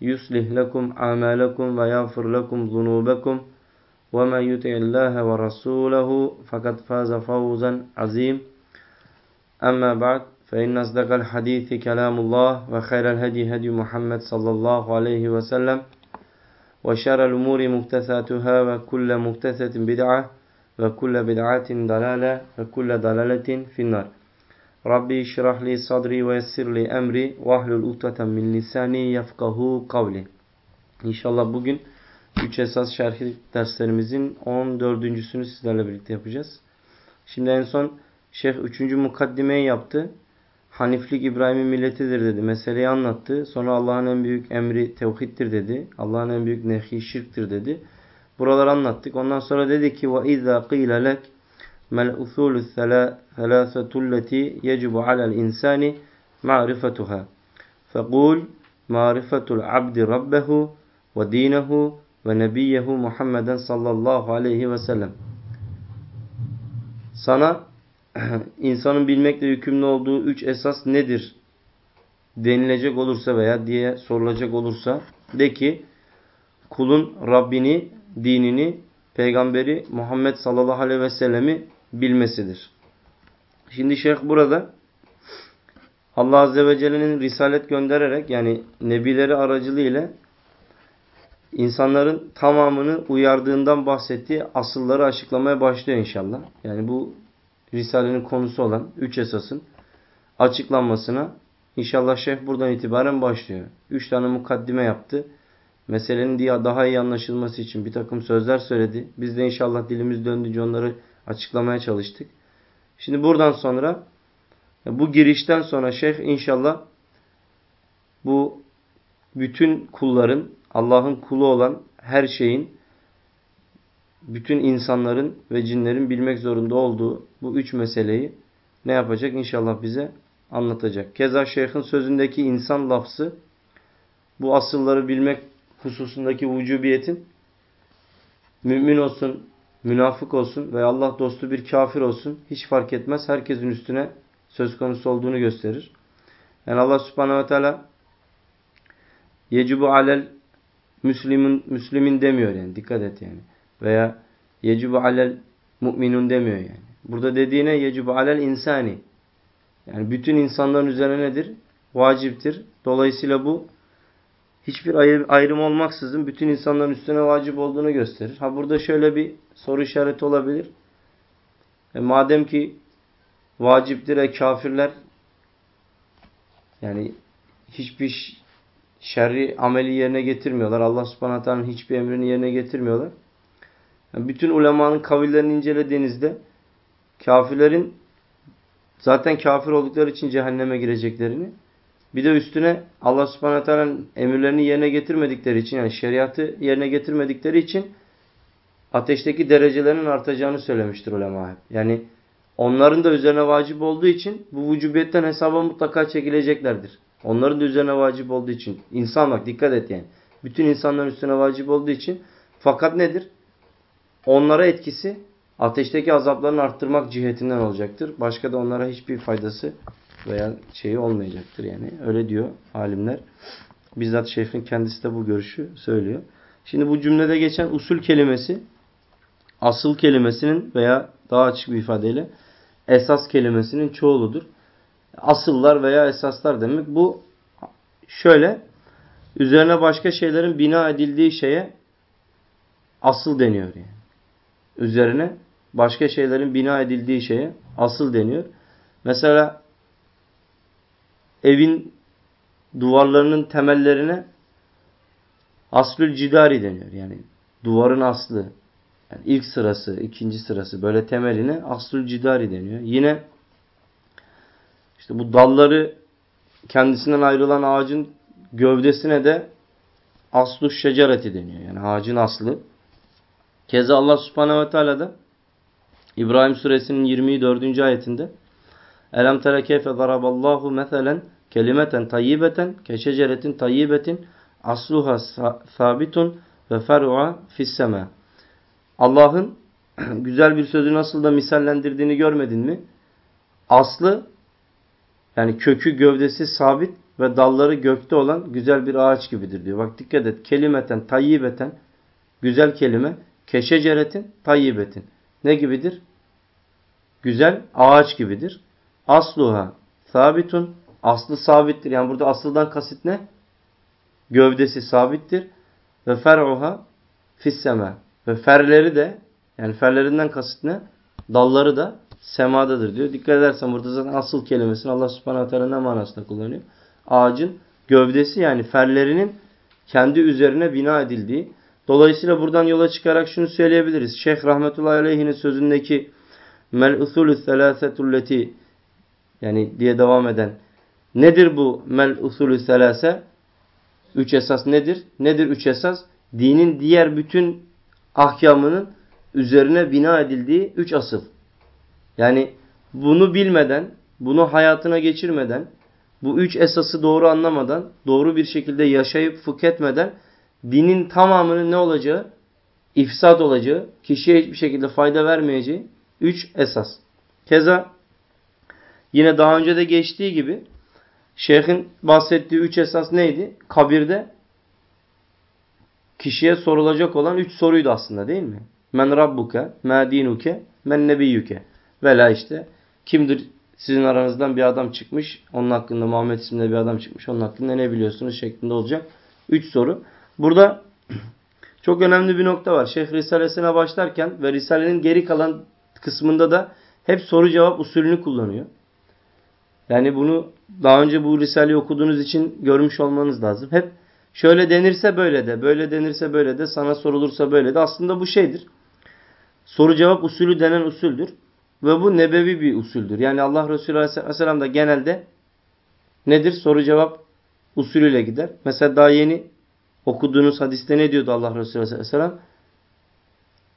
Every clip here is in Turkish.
يصلح لكم أعمالكم ويغفر لكم ذنوبكم وما يطع الله ورسوله فقد فاز فوزا عظيم. أما بعد فإن أصدق الحديث كلام الله وخير الهدي هدي محمد صلى الله عليه وسلم وشر الأمور محدثاتها وكل محدثة بدعة وكل بدعة ضلالة وكل ضلالة في النار. Rabbi şirah li sadri ve yessir li emri vahlul ukteten min lisani yafkahu kavli. İnşallah bugün 3 esas şerhi derslerimizin 14.sünü sizlerle birlikte yapacağız. Şimdi en son Şeyh 3. mukaddimeyi yaptı. Haniflik İbrahim'in milletidir dedi. Meseleyi anlattı. Sonra Allah'ın en büyük emri tevhiddir dedi. Allah'ın en büyük nehi şirktir dedi. Buraları anlattık. Ondan sonra dedi ki ve izâ qîle lek mel usulü selâsetulleti yecibu alel insani ma'rifetuha. Fekul ma'rifetul abdi rabbehu ve dinehu ve nebiyyehu Muhammeden sallallahu aleyhi ve. Sana insanın bilmekle yükümlü olduğu üç esas nedir denilecek olursa veya diye sorulacak olursa de ki kulun Rabbini, dinini, peygamberi Muhammed sallallahu aleyhi ve sellemi bilmesidir. Şimdi şeyh burada Allah azze ve celle'nin risalet göndererek yani nebileri aracılığıyla insanların tamamını uyardığından bahsettiği asılları açıklamaya başlıyor inşallah. Yani bu risalenin konusu olan üç esasın açıklanmasına inşallah şeyh buradan itibaren başlıyor. Üç tane mukaddime yaptı. Meselenin daha iyi anlaşılması için bir takım sözler söyledi. Biz de inşallah dilimiz döndüğünce onları açıklamaya çalıştık. Şimdi buradan sonra bu girişten sonra şeyh inşallah bu bütün kulların Allah'ın kulu olan her şeyin bütün insanların ve cinlerin bilmek zorunda olduğu bu üç meseleyi ne yapacak? İnşallah bize anlatacak. Keza şeyhin sözündeki insan lafzı bu asılları bilmek hususundaki vücubiyetin mümin olsun, münafık olsun veya Allah dostu bir kafir olsun hiç fark etmez. Herkesin üstüne söz konusu olduğunu gösterir. Yani Allah subhanehu ve teala yecibu alel müslimin, müslimin demiyor yani. Dikkat et yani. Veya yecibu alel mu'minun demiyor yani. Burada dediğine yecibu alel insani. Yani bütün insanların üzerine nedir? Vaciptir. Dolayısıyla bu hiçbir ayrım olmaksızın bütün insanların üstüne vacip olduğunu gösterir. Ha burada şöyle bir soru işareti olabilir. E madem ki vaciptir e kafirler yani hiçbir şerri ameli yerine getirmiyorlar. Allah subhanahu teala'nın hiçbir emrini yerine getirmiyorlar. Yani bütün ulemanın kavillerini incelediğinizde kafirlerin zaten kafir oldukları için cehenneme gireceklerini bir de üstüne Allah subhanahu teala'nın emirlerini yerine getirmedikleri için yani şeriatı yerine getirmedikleri için ateşteki derecelerinin artacağını söylemiştir ulema hep. Yani onların da üzerine vacip olduğu için bu vücubiyetten hesaba mutlaka çekileceklerdir. Onların da üzerine vacip olduğu için. İnsan bak dikkat et yani. Bütün insanların üstüne vacip olduğu için. Fakat nedir? Onlara etkisi ateşteki azaplarını arttırmak cihetinden olacaktır. Başka da onlara hiçbir faydası veya şeyi olmayacaktır yani. Öyle diyor alimler. Bizzat şeyhin kendisi de bu görüşü söylüyor. Şimdi bu cümlede geçen usul kelimesi asıl kelimesinin veya daha açık bir ifadeyle esas kelimesinin çoğuludur. Asıllar veya esaslar demek. Bu şöyle üzerine başka şeylerin bina edildiği şeye asıl deniyor yani. Üzerine başka şeylerin bina edildiği şeye asıl deniyor. Mesela evin duvarlarının temellerine aslül cidari deniyor. Yani duvarın aslı. Yani ilk sırası, ikinci sırası böyle temeline aslül cidari deniyor. Yine işte bu dalları kendisinden ayrılan ağacın gövdesine de aslu şecereti deniyor. Yani ağacın aslı. Keza Allah subhanehu ve teala da İbrahim suresinin 24. ayetinde Elem tere keyfe zaraballahu meselen kelimeten tayyibeten keşeceretin tayyibetin asluha sabitun ve fer'a fisseme. Allah'ın güzel bir sözü nasıl da misallendirdiğini görmedin mi? Aslı yani kökü gövdesi sabit ve dalları gökte olan güzel bir ağaç gibidir diyor. Bak dikkat et. Kelimeten tayyibeten güzel kelime. Keşeceretin tayyibetin. Ne gibidir? Güzel ağaç gibidir. Asluha sabitun. Aslı sabittir. Yani burada asıldan kasıt ne? Gövdesi sabittir. Ve fer'uha fisseme. Ve ferleri de yani ferlerinden kasıt ne? Dalları da semadadır diyor. Dikkat edersen burada zaten asıl kelimesini Allah subhanahu teala ne manasında kullanıyor? Ağacın gövdesi yani ferlerinin kendi üzerine bina edildiği. Dolayısıyla buradan yola çıkarak şunu söyleyebiliriz. Şeyh rahmetullahi aleyhinin sözündeki mel usulü selâsetulleti yani diye devam eden nedir bu mel usulü selase? Üç esas nedir? Nedir üç esas? Dinin diğer bütün ahkamının üzerine bina edildiği üç asıl. Yani bunu bilmeden, bunu hayatına geçirmeden, bu üç esası doğru anlamadan, doğru bir şekilde yaşayıp fıkhetmeden dinin tamamının ne olacağı? İfsad olacağı, kişiye hiçbir şekilde fayda vermeyeceği üç esas. Keza yine daha önce de geçtiği gibi şeyhin bahsettiği üç esas neydi? Kabirde kişiye sorulacak olan üç soruydu aslında değil mi? Men rabbuke, ma dinuke, men nebiyyuke. Vela işte kimdir sizin aranızdan bir adam çıkmış. Onun hakkında Muhammed isimli bir adam çıkmış. Onun hakkında ne biliyorsunuz şeklinde olacak. Üç soru. Burada çok önemli bir nokta var. Şeyh Risalesine başlarken ve Risale'nin geri kalan kısmında da hep soru cevap usulünü kullanıyor. Yani bunu daha önce bu Risale'yi okuduğunuz için görmüş olmanız lazım. Hep şöyle denirse böyle de, böyle denirse böyle de, sana sorulursa böyle de. Aslında bu şeydir. Soru cevap usulü denen usuldür. Ve bu nebevi bir usuldür. Yani Allah Resulü Aleyhisselam da genelde nedir? Soru cevap usulüyle gider. Mesela daha yeni okuduğunuz hadiste ne diyordu Allah Resulü Aleyhisselam?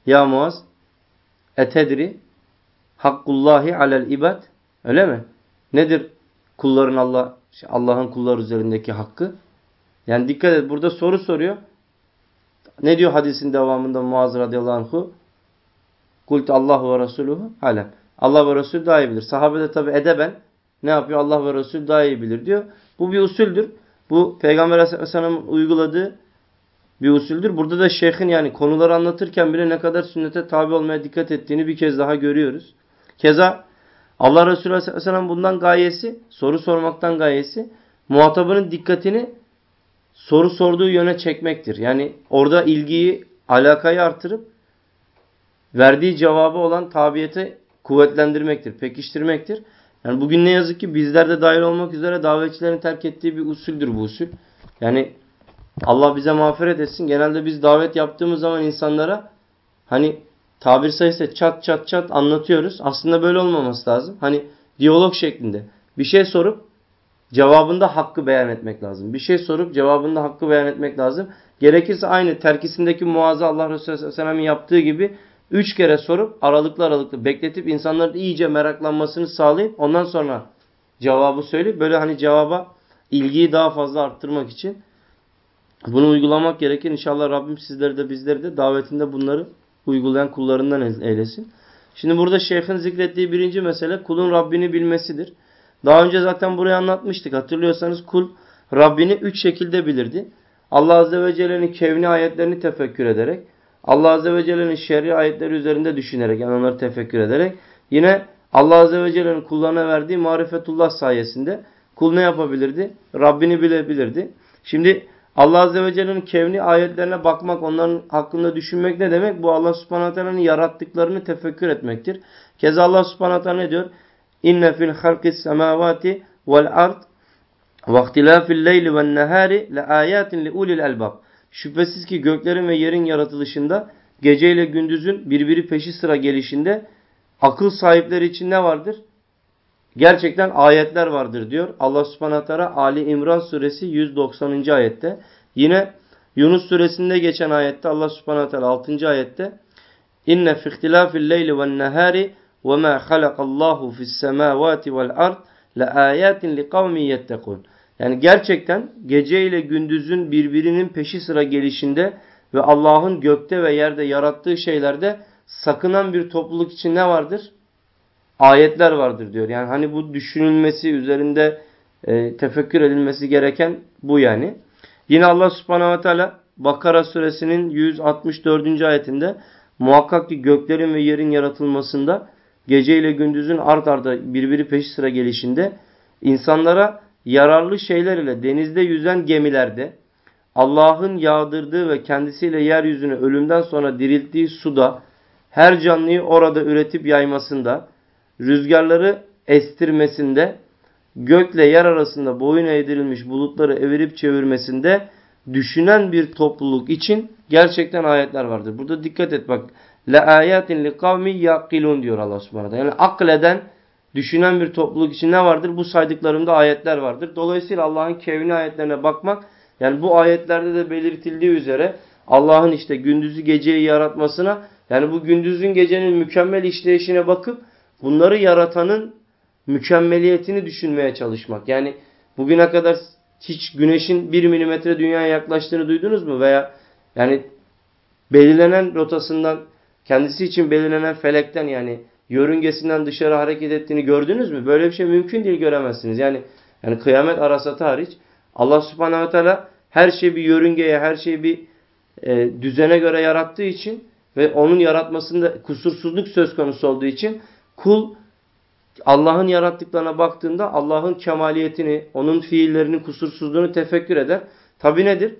Ya Muaz etedri hakkullahi alel ibad öyle mi? Nedir kulların Allah Allah'ın kullar üzerindeki hakkı? Yani dikkat et burada soru soruyor. Ne diyor hadisin devamında Muaz radıyallahu anh'u? Kult Allah ve Resuluhu halen. Allah ve Resul daha iyi bilir. Sahabe de tabi edeben ne yapıyor? Allah ve Resul daha iyi bilir diyor. Bu bir usuldür. Bu Peygamber Aleyhisselam'ın uyguladığı bir usuldür. Burada da şeyhin yani konuları anlatırken bile ne kadar sünnete tabi olmaya dikkat ettiğini bir kez daha görüyoruz. Keza Allah Resulü Aleyhisselam bundan gayesi, soru sormaktan gayesi muhatabının dikkatini soru sorduğu yöne çekmektir. Yani orada ilgiyi, alakayı artırıp verdiği cevabı olan tabiyete kuvvetlendirmektir, pekiştirmektir. Yani bugün ne yazık ki bizler de dahil olmak üzere davetçilerin terk ettiği bir usuldür bu usul. Yani Allah bize mağfiret etsin. Genelde biz davet yaptığımız zaman insanlara hani tabir sayısı çat çat çat anlatıyoruz. Aslında böyle olmaması lazım. Hani diyalog şeklinde bir şey sorup cevabında hakkı beyan etmek lazım. Bir şey sorup cevabında hakkı beyan etmek lazım. Gerekirse aynı terkisindeki muazza Allah Resulü Aleyhisselam'ın yaptığı gibi Üç kere sorup aralıklı aralıklı bekletip insanların iyice meraklanmasını sağlayıp ondan sonra cevabı söyleyip böyle hani cevaba ilgiyi daha fazla arttırmak için bunu uygulamak gerekir. İnşallah Rabbim sizleri de bizleri de davetinde bunları uygulayan kullarından eylesin. Şimdi burada şeyhin zikrettiği birinci mesele kulun Rabbini bilmesidir. Daha önce zaten burayı anlatmıştık. Hatırlıyorsanız kul Rabbini üç şekilde bilirdi. Allah Azze ve Celle'nin kevni ayetlerini tefekkür ederek, Allah Azze ve Celle'nin şer'i ayetleri üzerinde düşünerek yani onları tefekkür ederek yine Allah Azze ve Celle'nin kullarına verdiği marifetullah sayesinde kul ne yapabilirdi? Rabbini bilebilirdi. Şimdi Allah Azze ve Celle'nin kevni ayetlerine bakmak, onların hakkında düşünmek ne demek? Bu Allah Subhanahu Teala'nın yarattıklarını tefekkür etmektir. Keza Allah Subhanahu Teala ne diyor? İnne fil halqis semavati vel ard ve ihtilafil leyli ven nehari le ayatin li ulil elbab. Şüphesiz ki göklerin ve yerin yaratılışında gece ile gündüzün birbiri peşi sıra gelişinde akıl sahipleri için ne vardır? Gerçekten ayetler vardır diyor. Allah subhanahu teala Ali İmran suresi 190. ayette. Yine Yunus suresinde geçen ayette Allah subhanahu teala 6. ayette İnne fi ihtilafil leyli ven nehari ve ma halakallahu fis semavati vel ard le ayatin li kavmin yettekun. Yani gerçekten gece ile gündüzün birbirinin peşi sıra gelişinde ve Allah'ın gökte ve yerde yarattığı şeylerde sakınan bir topluluk için ne vardır? Ayetler vardır diyor. Yani hani bu düşünülmesi, üzerinde e, tefekkür edilmesi gereken bu yani. Yine Allah subhanahu ve teala Bakara suresinin 164. ayetinde muhakkak ki göklerin ve yerin yaratılmasında gece ile gündüzün art arda birbiri peşi sıra gelişinde insanlara yararlı şeyler ile denizde yüzen gemilerde Allah'ın yağdırdığı ve kendisiyle yeryüzünü ölümden sonra dirilttiği suda her canlıyı orada üretip yaymasında, rüzgarları estirmesinde, gökle yer arasında boyun eğdirilmiş bulutları evirip çevirmesinde düşünen bir topluluk için gerçekten ayetler vardır. Burada dikkat et bak. La ayatin li kavmi yaqilun diyor Allah Subhanahu Yani akleden düşünen bir topluluk için ne vardır? Bu saydıklarımda ayetler vardır. Dolayısıyla Allah'ın kevni ayetlerine bakmak yani bu ayetlerde de belirtildiği üzere Allah'ın işte gündüzü geceyi yaratmasına yani bu gündüzün gecenin mükemmel işleyişine bakıp bunları yaratanın mükemmeliyetini düşünmeye çalışmak. Yani bugüne kadar hiç güneşin bir milimetre dünyaya yaklaştığını duydunuz mu? Veya yani belirlenen rotasından kendisi için belirlenen felekten yani yörüngesinden dışarı hareket ettiğini gördünüz mü? Böyle bir şey mümkün değil göremezsiniz. Yani yani kıyamet arasatı hariç Allah subhanehu ve teala her şeyi bir yörüngeye, her şeyi bir e, düzene göre yarattığı için ve onun yaratmasında kusursuzluk söz konusu olduğu için kul Allah'ın yarattıklarına baktığında Allah'ın kemaliyetini, onun fiillerinin kusursuzluğunu tefekkür eder. Tabi nedir?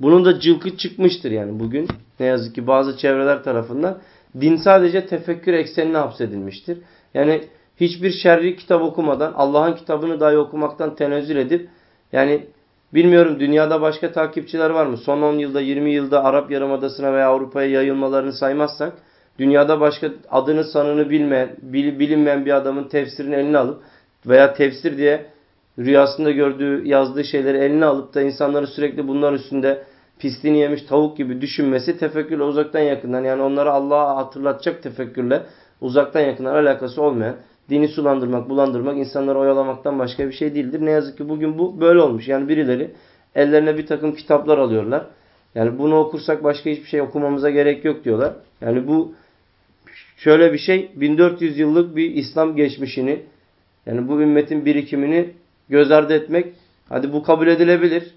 Bunun da cılkı çıkmıştır yani bugün ne yazık ki bazı çevreler tarafından din sadece tefekkür eksenine hapsedilmiştir. Yani hiçbir şerri kitap okumadan Allah'ın kitabını dahi okumaktan tenezzül edip yani bilmiyorum dünyada başka takipçiler var mı? Son 10 yılda 20 yılda Arap Yarımadası'na veya Avrupa'ya yayılmalarını saymazsak dünyada başka adını sanını bilmeyen, bilinmeyen bir adamın tefsirini eline alıp veya tefsir diye rüyasında gördüğü, yazdığı şeyleri eline alıp da insanları sürekli bunlar üstünde pisliğini yemiş tavuk gibi düşünmesi tefekkürle uzaktan yakından yani onları Allah'a hatırlatacak tefekkürle uzaktan yakından alakası olmayan dini sulandırmak, bulandırmak, insanları oyalamaktan başka bir şey değildir. Ne yazık ki bugün bu böyle olmuş. Yani birileri ellerine bir takım kitaplar alıyorlar. Yani bunu okursak başka hiçbir şey okumamıza gerek yok diyorlar. Yani bu şöyle bir şey 1400 yıllık bir İslam geçmişini yani bu ümmetin birikimini göz ardı etmek hadi bu kabul edilebilir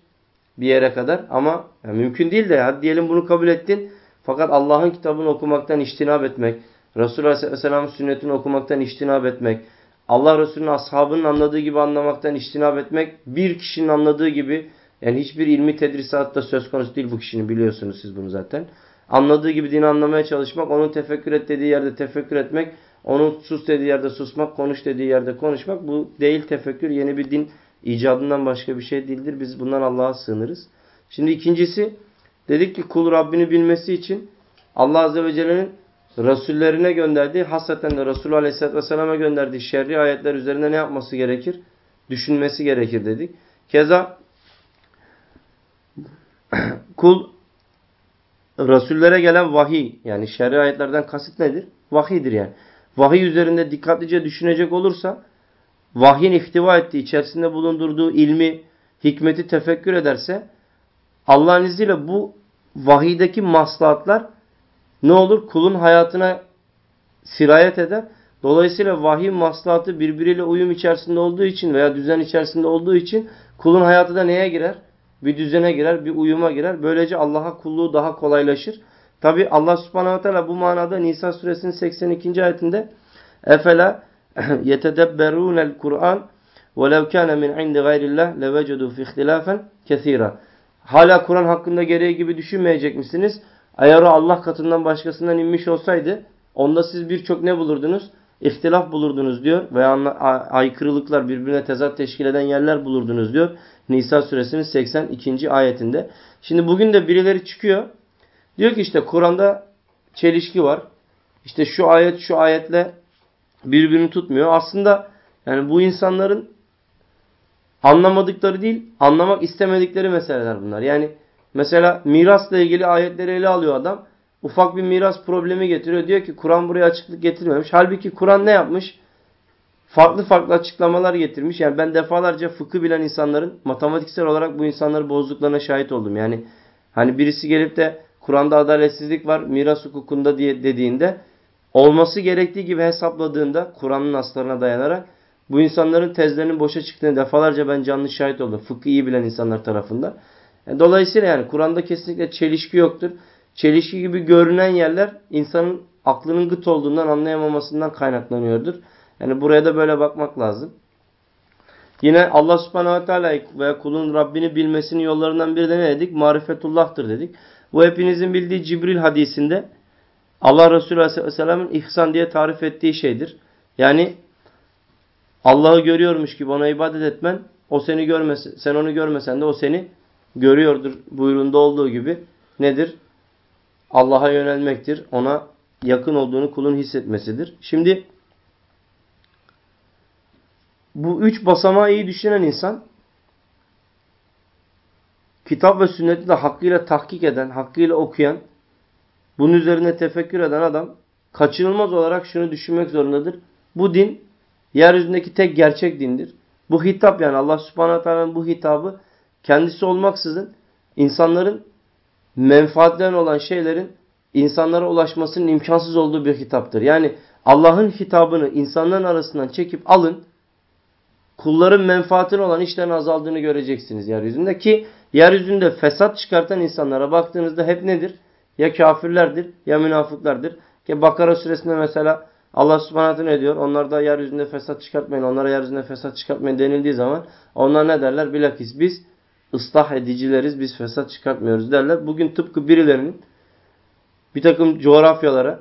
bir yere kadar ama yani mümkün değil de hadi diyelim bunu kabul ettin fakat Allah'ın kitabını okumaktan iştinab etmek, Resulullah Aleyhisselam'ın sünnetini okumaktan iştinab etmek, Allah Resulü'nün ashabının anladığı gibi anlamaktan iştinab etmek bir kişinin anladığı gibi yani hiçbir ilmi tedrisatta söz konusu değil bu kişinin biliyorsunuz siz bunu zaten. Anladığı gibi dini anlamaya çalışmak, onun tefekkür et dediği yerde tefekkür etmek, onun sus dediği yerde susmak, konuş dediği yerde konuşmak bu değil tefekkür yeni bir din icadından başka bir şey değildir. Biz bundan Allah'a sığınırız. Şimdi ikincisi dedik ki kul Rabbini bilmesi için Allah Azze ve Celle'nin Resullerine gönderdiği, hasreten de Resulü Aleyhisselatü Vesselam'a gönderdiği şerri ayetler üzerinde ne yapması gerekir? Düşünmesi gerekir dedik. Keza kul Resullere gelen vahiy yani şerri ayetlerden kasıt nedir? Vahidir yani. Vahiy üzerinde dikkatlice düşünecek olursa vahyin ihtiva ettiği, içerisinde bulundurduğu ilmi, hikmeti tefekkür ederse Allah'ın izniyle bu vahiydeki maslahatlar ne olur? Kulun hayatına sirayet eder. Dolayısıyla vahiy maslahatı birbiriyle uyum içerisinde olduğu için veya düzen içerisinde olduğu için kulun hayatı da neye girer? Bir düzene girer, bir uyuma girer. Böylece Allah'a kulluğu daha kolaylaşır. Tabi Allah subhanahu teala bu manada Nisa suresinin 82. ayetinde Efela yetedebberûnel Kur'an وَلَوْ كَانَ مِنْ عِنْدِ غَيْرِ اللّٰهِ لَوَجَدُوا فِي اخْتِلَافًا كَثِيرًا hala Kur'an hakkında gereği gibi düşünmeyecek misiniz? Eğer o Allah katından başkasından inmiş olsaydı onda siz birçok ne bulurdunuz? İhtilaf bulurdunuz diyor veya aykırılıklar birbirine tezat teşkil eden yerler bulurdunuz diyor. Nisa suresinin 82. ayetinde. Şimdi bugün de birileri çıkıyor. Diyor ki işte Kur'an'da çelişki var. İşte şu ayet şu ayetle birbirini tutmuyor. Aslında yani bu insanların anlamadıkları değil, anlamak istemedikleri meseleler bunlar. Yani mesela mirasla ilgili ayetleri ele alıyor adam. Ufak bir miras problemi getiriyor. Diyor ki Kur'an buraya açıklık getirmemiş. Halbuki Kur'an ne yapmış? Farklı farklı açıklamalar getirmiş. Yani ben defalarca fıkıh bilen insanların matematiksel olarak bu insanları bozduklarına şahit oldum. Yani hani birisi gelip de Kur'an'da adaletsizlik var miras hukukunda diye dediğinde olması gerektiği gibi hesapladığında Kur'an'ın aslarına dayanarak bu insanların tezlerinin boşa çıktığını defalarca ben canlı şahit oldum. Fıkhı iyi bilen insanlar tarafından. E, dolayısıyla yani Kur'an'da kesinlikle çelişki yoktur. Çelişki gibi görünen yerler insanın aklının gıt olduğundan anlayamamasından kaynaklanıyordur. Yani buraya da böyle bakmak lazım. Yine Allah subhanahu ve teala veya kulun Rabbini bilmesinin yollarından biri de ne dedik? Marifetullah'tır dedik. Bu hepinizin bildiği Cibril hadisinde Allah Resulü Aleyhisselam'ın ihsan diye tarif ettiği şeydir. Yani Allah'ı görüyormuş gibi ona ibadet etmen, o seni görmese, sen onu görmesen de o seni görüyordur buyruğunda olduğu gibi nedir? Allah'a yönelmektir. Ona yakın olduğunu kulun hissetmesidir. Şimdi bu üç basamağı iyi düşünen insan kitap ve sünneti de hakkıyla tahkik eden, hakkıyla okuyan, bunun üzerine tefekkür eden adam kaçınılmaz olarak şunu düşünmek zorundadır. Bu din yeryüzündeki tek gerçek dindir. Bu hitap yani Allah subhanahu teala'nın bu hitabı kendisi olmaksızın insanların menfaatlerine olan şeylerin insanlara ulaşmasının imkansız olduğu bir hitaptır. Yani Allah'ın hitabını insanların arasından çekip alın, kulların menfaatine olan işlerin azaldığını göreceksiniz yeryüzünde ki yeryüzünde fesat çıkartan insanlara baktığınızda hep nedir? Ya kafirlerdir ya münafıklardır. Ki Bakara suresinde mesela Allah subhanahu ne diyor? Onlar da yeryüzünde fesat çıkartmayın, onlara yeryüzünde fesat çıkartmayın denildiği zaman onlar ne derler? Bilakis biz ıslah edicileriz, biz fesat çıkartmıyoruz derler. Bugün tıpkı birilerinin bir takım coğrafyalara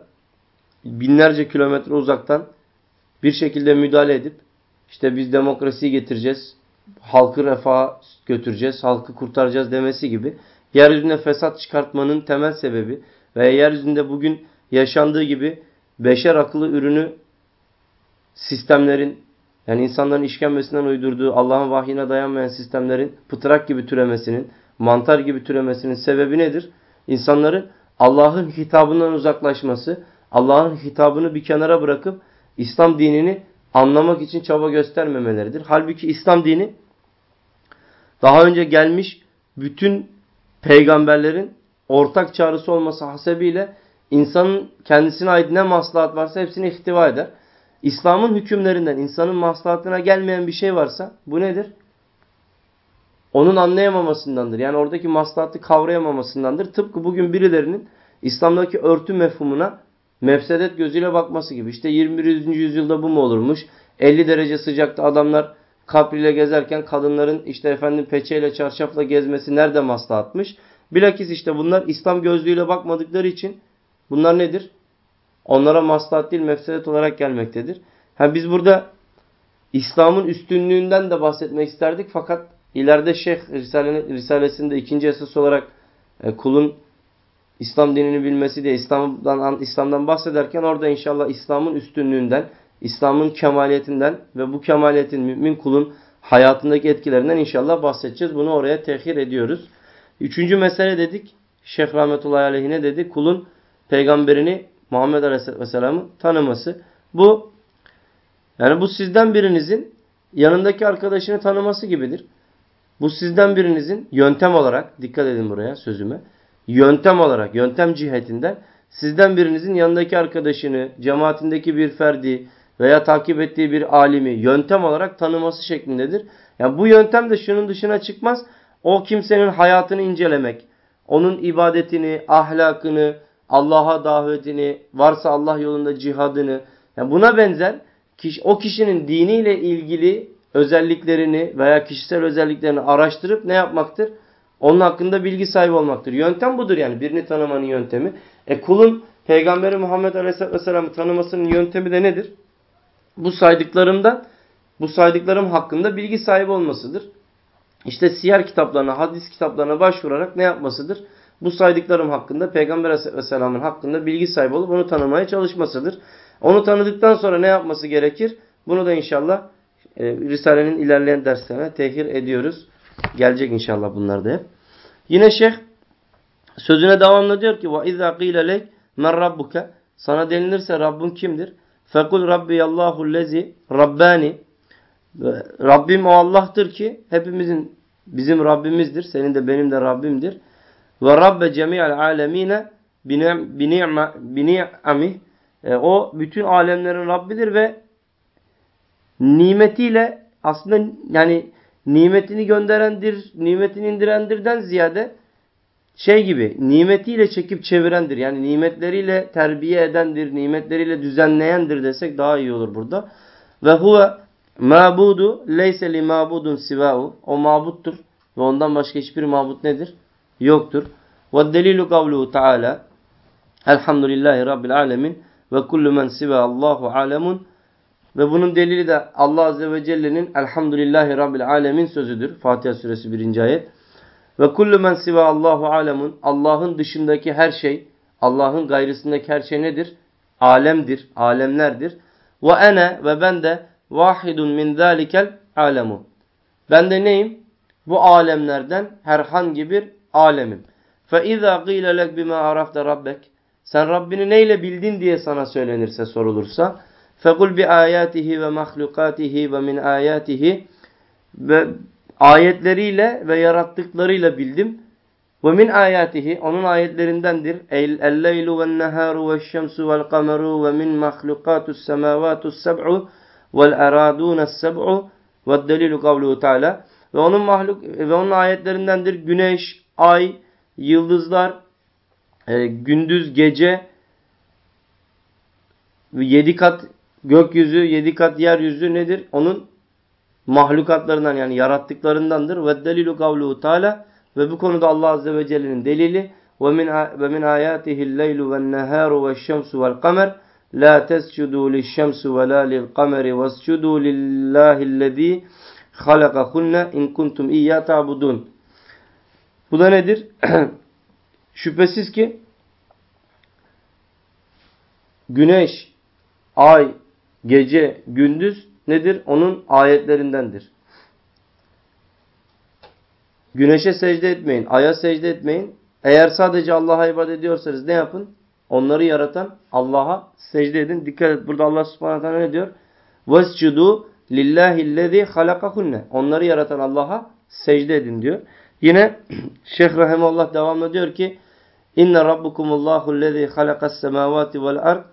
binlerce kilometre uzaktan bir şekilde müdahale edip işte biz demokrasiyi getireceğiz, halkı refaha götüreceğiz, halkı kurtaracağız demesi gibi yeryüzünde fesat çıkartmanın temel sebebi veya yeryüzünde bugün yaşandığı gibi beşer akıllı ürünü sistemlerin yani insanların işkembesinden uydurduğu Allah'ın vahyine dayanmayan sistemlerin pıtrak gibi türemesinin, mantar gibi türemesinin sebebi nedir? İnsanların Allah'ın hitabından uzaklaşması, Allah'ın hitabını bir kenara bırakıp İslam dinini anlamak için çaba göstermemeleridir. Halbuki İslam dini daha önce gelmiş bütün peygamberlerin ortak çağrısı olması hasebiyle insanın kendisine ait ne maslahat varsa hepsini ihtiva eder. İslam'ın hükümlerinden insanın maslahatına gelmeyen bir şey varsa bu nedir? Onun anlayamamasındandır. Yani oradaki maslahatı kavrayamamasındandır. Tıpkı bugün birilerinin İslam'daki örtü mefhumuna mefsedet gözüyle bakması gibi. İşte 21. yüzyılda bu mu olurmuş? 50 derece sıcakta adamlar kapriyle gezerken kadınların işte efendim peçeyle çarşafla gezmesi nerede maslahatmış? Bilakis işte bunlar İslam gözlüğüyle bakmadıkları için bunlar nedir? Onlara maslahat değil mefsedet olarak gelmektedir. Ha biz burada İslam'ın üstünlüğünden de bahsetmek isterdik fakat ileride Şeyh Risalesinde ikinci esas olarak e, kulun İslam dinini bilmesi diye İslam'dan, İslam'dan bahsederken orada inşallah İslam'ın üstünlüğünden, İslam'ın kemaliyetinden ve bu kemaliyetin mümin kulun hayatındaki etkilerinden inşallah bahsedeceğiz. Bunu oraya tehir ediyoruz. Üçüncü mesele dedik. Şeyh Rahmetullahi Aleyhine dedi. Kulun peygamberini Muhammed Aleyhisselam'ı tanıması. Bu yani bu sizden birinizin yanındaki arkadaşını tanıması gibidir. Bu sizden birinizin yöntem olarak dikkat edin buraya sözüme yöntem olarak, yöntem cihetinden sizden birinizin yanındaki arkadaşını, cemaatindeki bir ferdi veya takip ettiği bir alimi yöntem olarak tanıması şeklindedir. Yani bu yöntem de şunun dışına çıkmaz. O kimsenin hayatını incelemek, onun ibadetini, ahlakını, Allah'a davetini, varsa Allah yolunda cihadını, yani buna benzer o kişinin diniyle ilgili özelliklerini veya kişisel özelliklerini araştırıp ne yapmaktır? Onun hakkında bilgi sahibi olmaktır. Yöntem budur yani birini tanımanın yöntemi. E kulun Peygamberi Muhammed Aleyhisselatü Vesselam'ı tanımasının yöntemi de nedir? Bu saydıklarımdan, bu saydıklarım hakkında bilgi sahibi olmasıdır. İşte siyer kitaplarına, hadis kitaplarına başvurarak ne yapmasıdır? Bu saydıklarım hakkında Peygamber Aleyhisselam'ın hakkında bilgi sahibi olup onu tanımaya çalışmasıdır. Onu tanıdıktan sonra ne yapması gerekir? Bunu da inşallah e, Risale'nin ilerleyen derslerine tehir ediyoruz. Gelecek inşallah bunlar da hep. Yine şeyh sözüne devamlı diyor ki وَاِذَا قِيلَ لَيْكَ مَنْ رَبُّكَ Sana denilirse Rabbin kimdir? فَقُلْ رَبِّيَ اللّٰهُ الَّذ۪ي Rabbani Rabbim o Allah'tır ki hepimizin bizim Rabbimizdir. Senin de benim de Rabbimdir. Ve Rabbe cemi'al alemine bini'amih e, o bütün alemlerin Rabbidir ve nimetiyle aslında yani nimetini gönderendir, nimetini indirendirden ziyade şey gibi nimetiyle çekip çevirendir. Yani nimetleriyle terbiye edendir, nimetleriyle düzenleyendir desek daha iyi olur burada. Ve huve mabudu leyse li mabudun sivau. O mabuttur ve ondan başka hiçbir mabut nedir? Yoktur. Ve delilu kavluhu taala Elhamdülillahi Rabbil alemin ve kullu men siva Allahu alemun ve bunun delili de Allah Azze ve Celle'nin Elhamdülillahi Rabbil alemin sözüdür. Fatiha suresi 1. ayet. Ve kullu men siva Allahu alemun Allah'ın dışındaki her şey, Allah'ın gayrısındaki her şey nedir? Alemdir, alemlerdir. Ve ene ve ben de vahidun min zalikel alemu. Ben de neyim? Bu alemlerden herhangi bir alemim. Fe izâ gîle lek bimâ arafte rabbek. Sen Rabbini neyle bildin diye sana söylenirse sorulursa. Fekul bi ayatihi ve mahlukatihi ve min ayatihi ve ayetleriyle ve yarattıklarıyla bildim. Ve min ayatihi onun ayetlerindendir. El-leylu ve neharu ve şemsu vel kameru ve min mahlukatus semavatus seb'u vel eradunes seb'u ve delilu kavluhu teala. Ve onun mahluk ve onun ayetlerindendir güneş, ay, yıldızlar, e, gündüz, gece, yedi kat gökyüzü, yedi kat yeryüzü nedir? Onun mahlukatlarından yani yarattıklarındandır. Ve delilu kavluhu teala ve bu konuda Allah azze ve celle'nin delili ve min ve min ayatihi'l leylu ve'n neharu ve'ş-şemsu ve'l-kamer la tescudu li'ş-şemsi ve la li'l-kameri vescudu lillahi'llezî halakahunne in kuntum iyya ta'budun. Bu da nedir? Şüphesiz ki güneş, ay, gece, gündüz nedir? Onun ayetlerindendir. Güneşe secde etmeyin, aya secde etmeyin. Eğer sadece Allah'a ibadet ediyorsanız ne yapın? Onları yaratan Allah'a secde edin. Dikkat et burada Allah subhanahu teala ne diyor? وَاسْجُدُوا لِلّٰهِ الَّذ۪ي خَلَقَهُنَّ Onları yaratan Allah'a secde edin diyor. Yine Şeyh Rahimullah devamlı diyor ki İnne rabbukumullahu lezî halakas semâvâti vel ard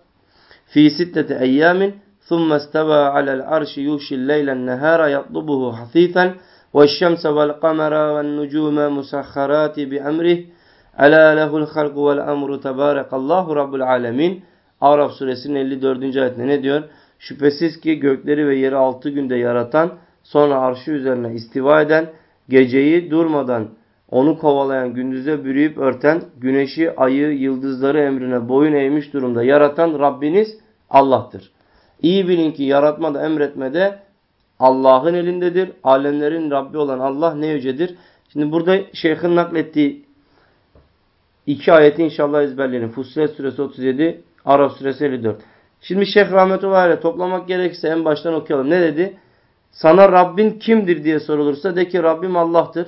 fi sitteti eyyamin ثم استوى على العرش يغشي الليل النهار يطلبه حثيثا والشمس والقمر والنجوم مسخرات بأمره ألا له الخلق والأمر تبارك الله رب العالمين Araf suresinin 54. ayetinde ne diyor? Şüphesiz ki gökleri ve yeri altı günde yaratan, sonra arşı üzerine istiva eden, geceyi durmadan onu kovalayan, gündüze bürüyüp örten, güneşi, ayı, yıldızları emrine boyun eğmiş durumda yaratan Rabbiniz Allah'tır. İyi bilin ki yaratma da emretme de Allah'ın elindedir. Alemlerin Rabbi olan Allah ne yücedir. Şimdi burada şeyhin naklettiği iki ayeti inşallah ezberleyelim. Fussilet suresi 37, Araf suresi 54. Şimdi Şeyh Rahmetullah ile toplamak gerekirse en baştan okuyalım. Ne dedi? Sana Rabbin kimdir diye sorulursa de ki Rabbim Allah'tır.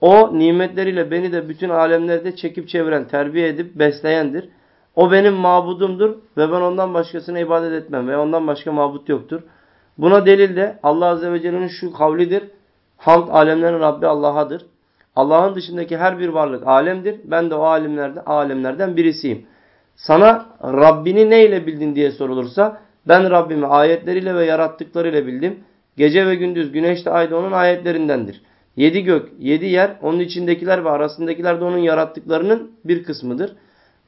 O nimetleriyle beni de bütün alemlerde çekip çeviren, terbiye edip besleyendir. O benim mabudumdur ve ben ondan başkasına ibadet etmem ve ondan başka mabut yoktur. Buna delil de Allah Azze ve Celle'nin şu kavlidir. Hamd alemlerin Rabbi Allah'adır. Allah'ın dışındaki her bir varlık alemdir. Ben de o alemlerden, alemlerden birisiyim. Sana Rabbini neyle bildin diye sorulursa ben Rabbimi ayetleriyle ve yarattıklarıyla bildim. Gece ve gündüz, güneş de ay onun ayetlerindendir. Yedi gök, yedi yer, onun içindekiler ve arasındakiler de onun yarattıklarının bir kısmıdır.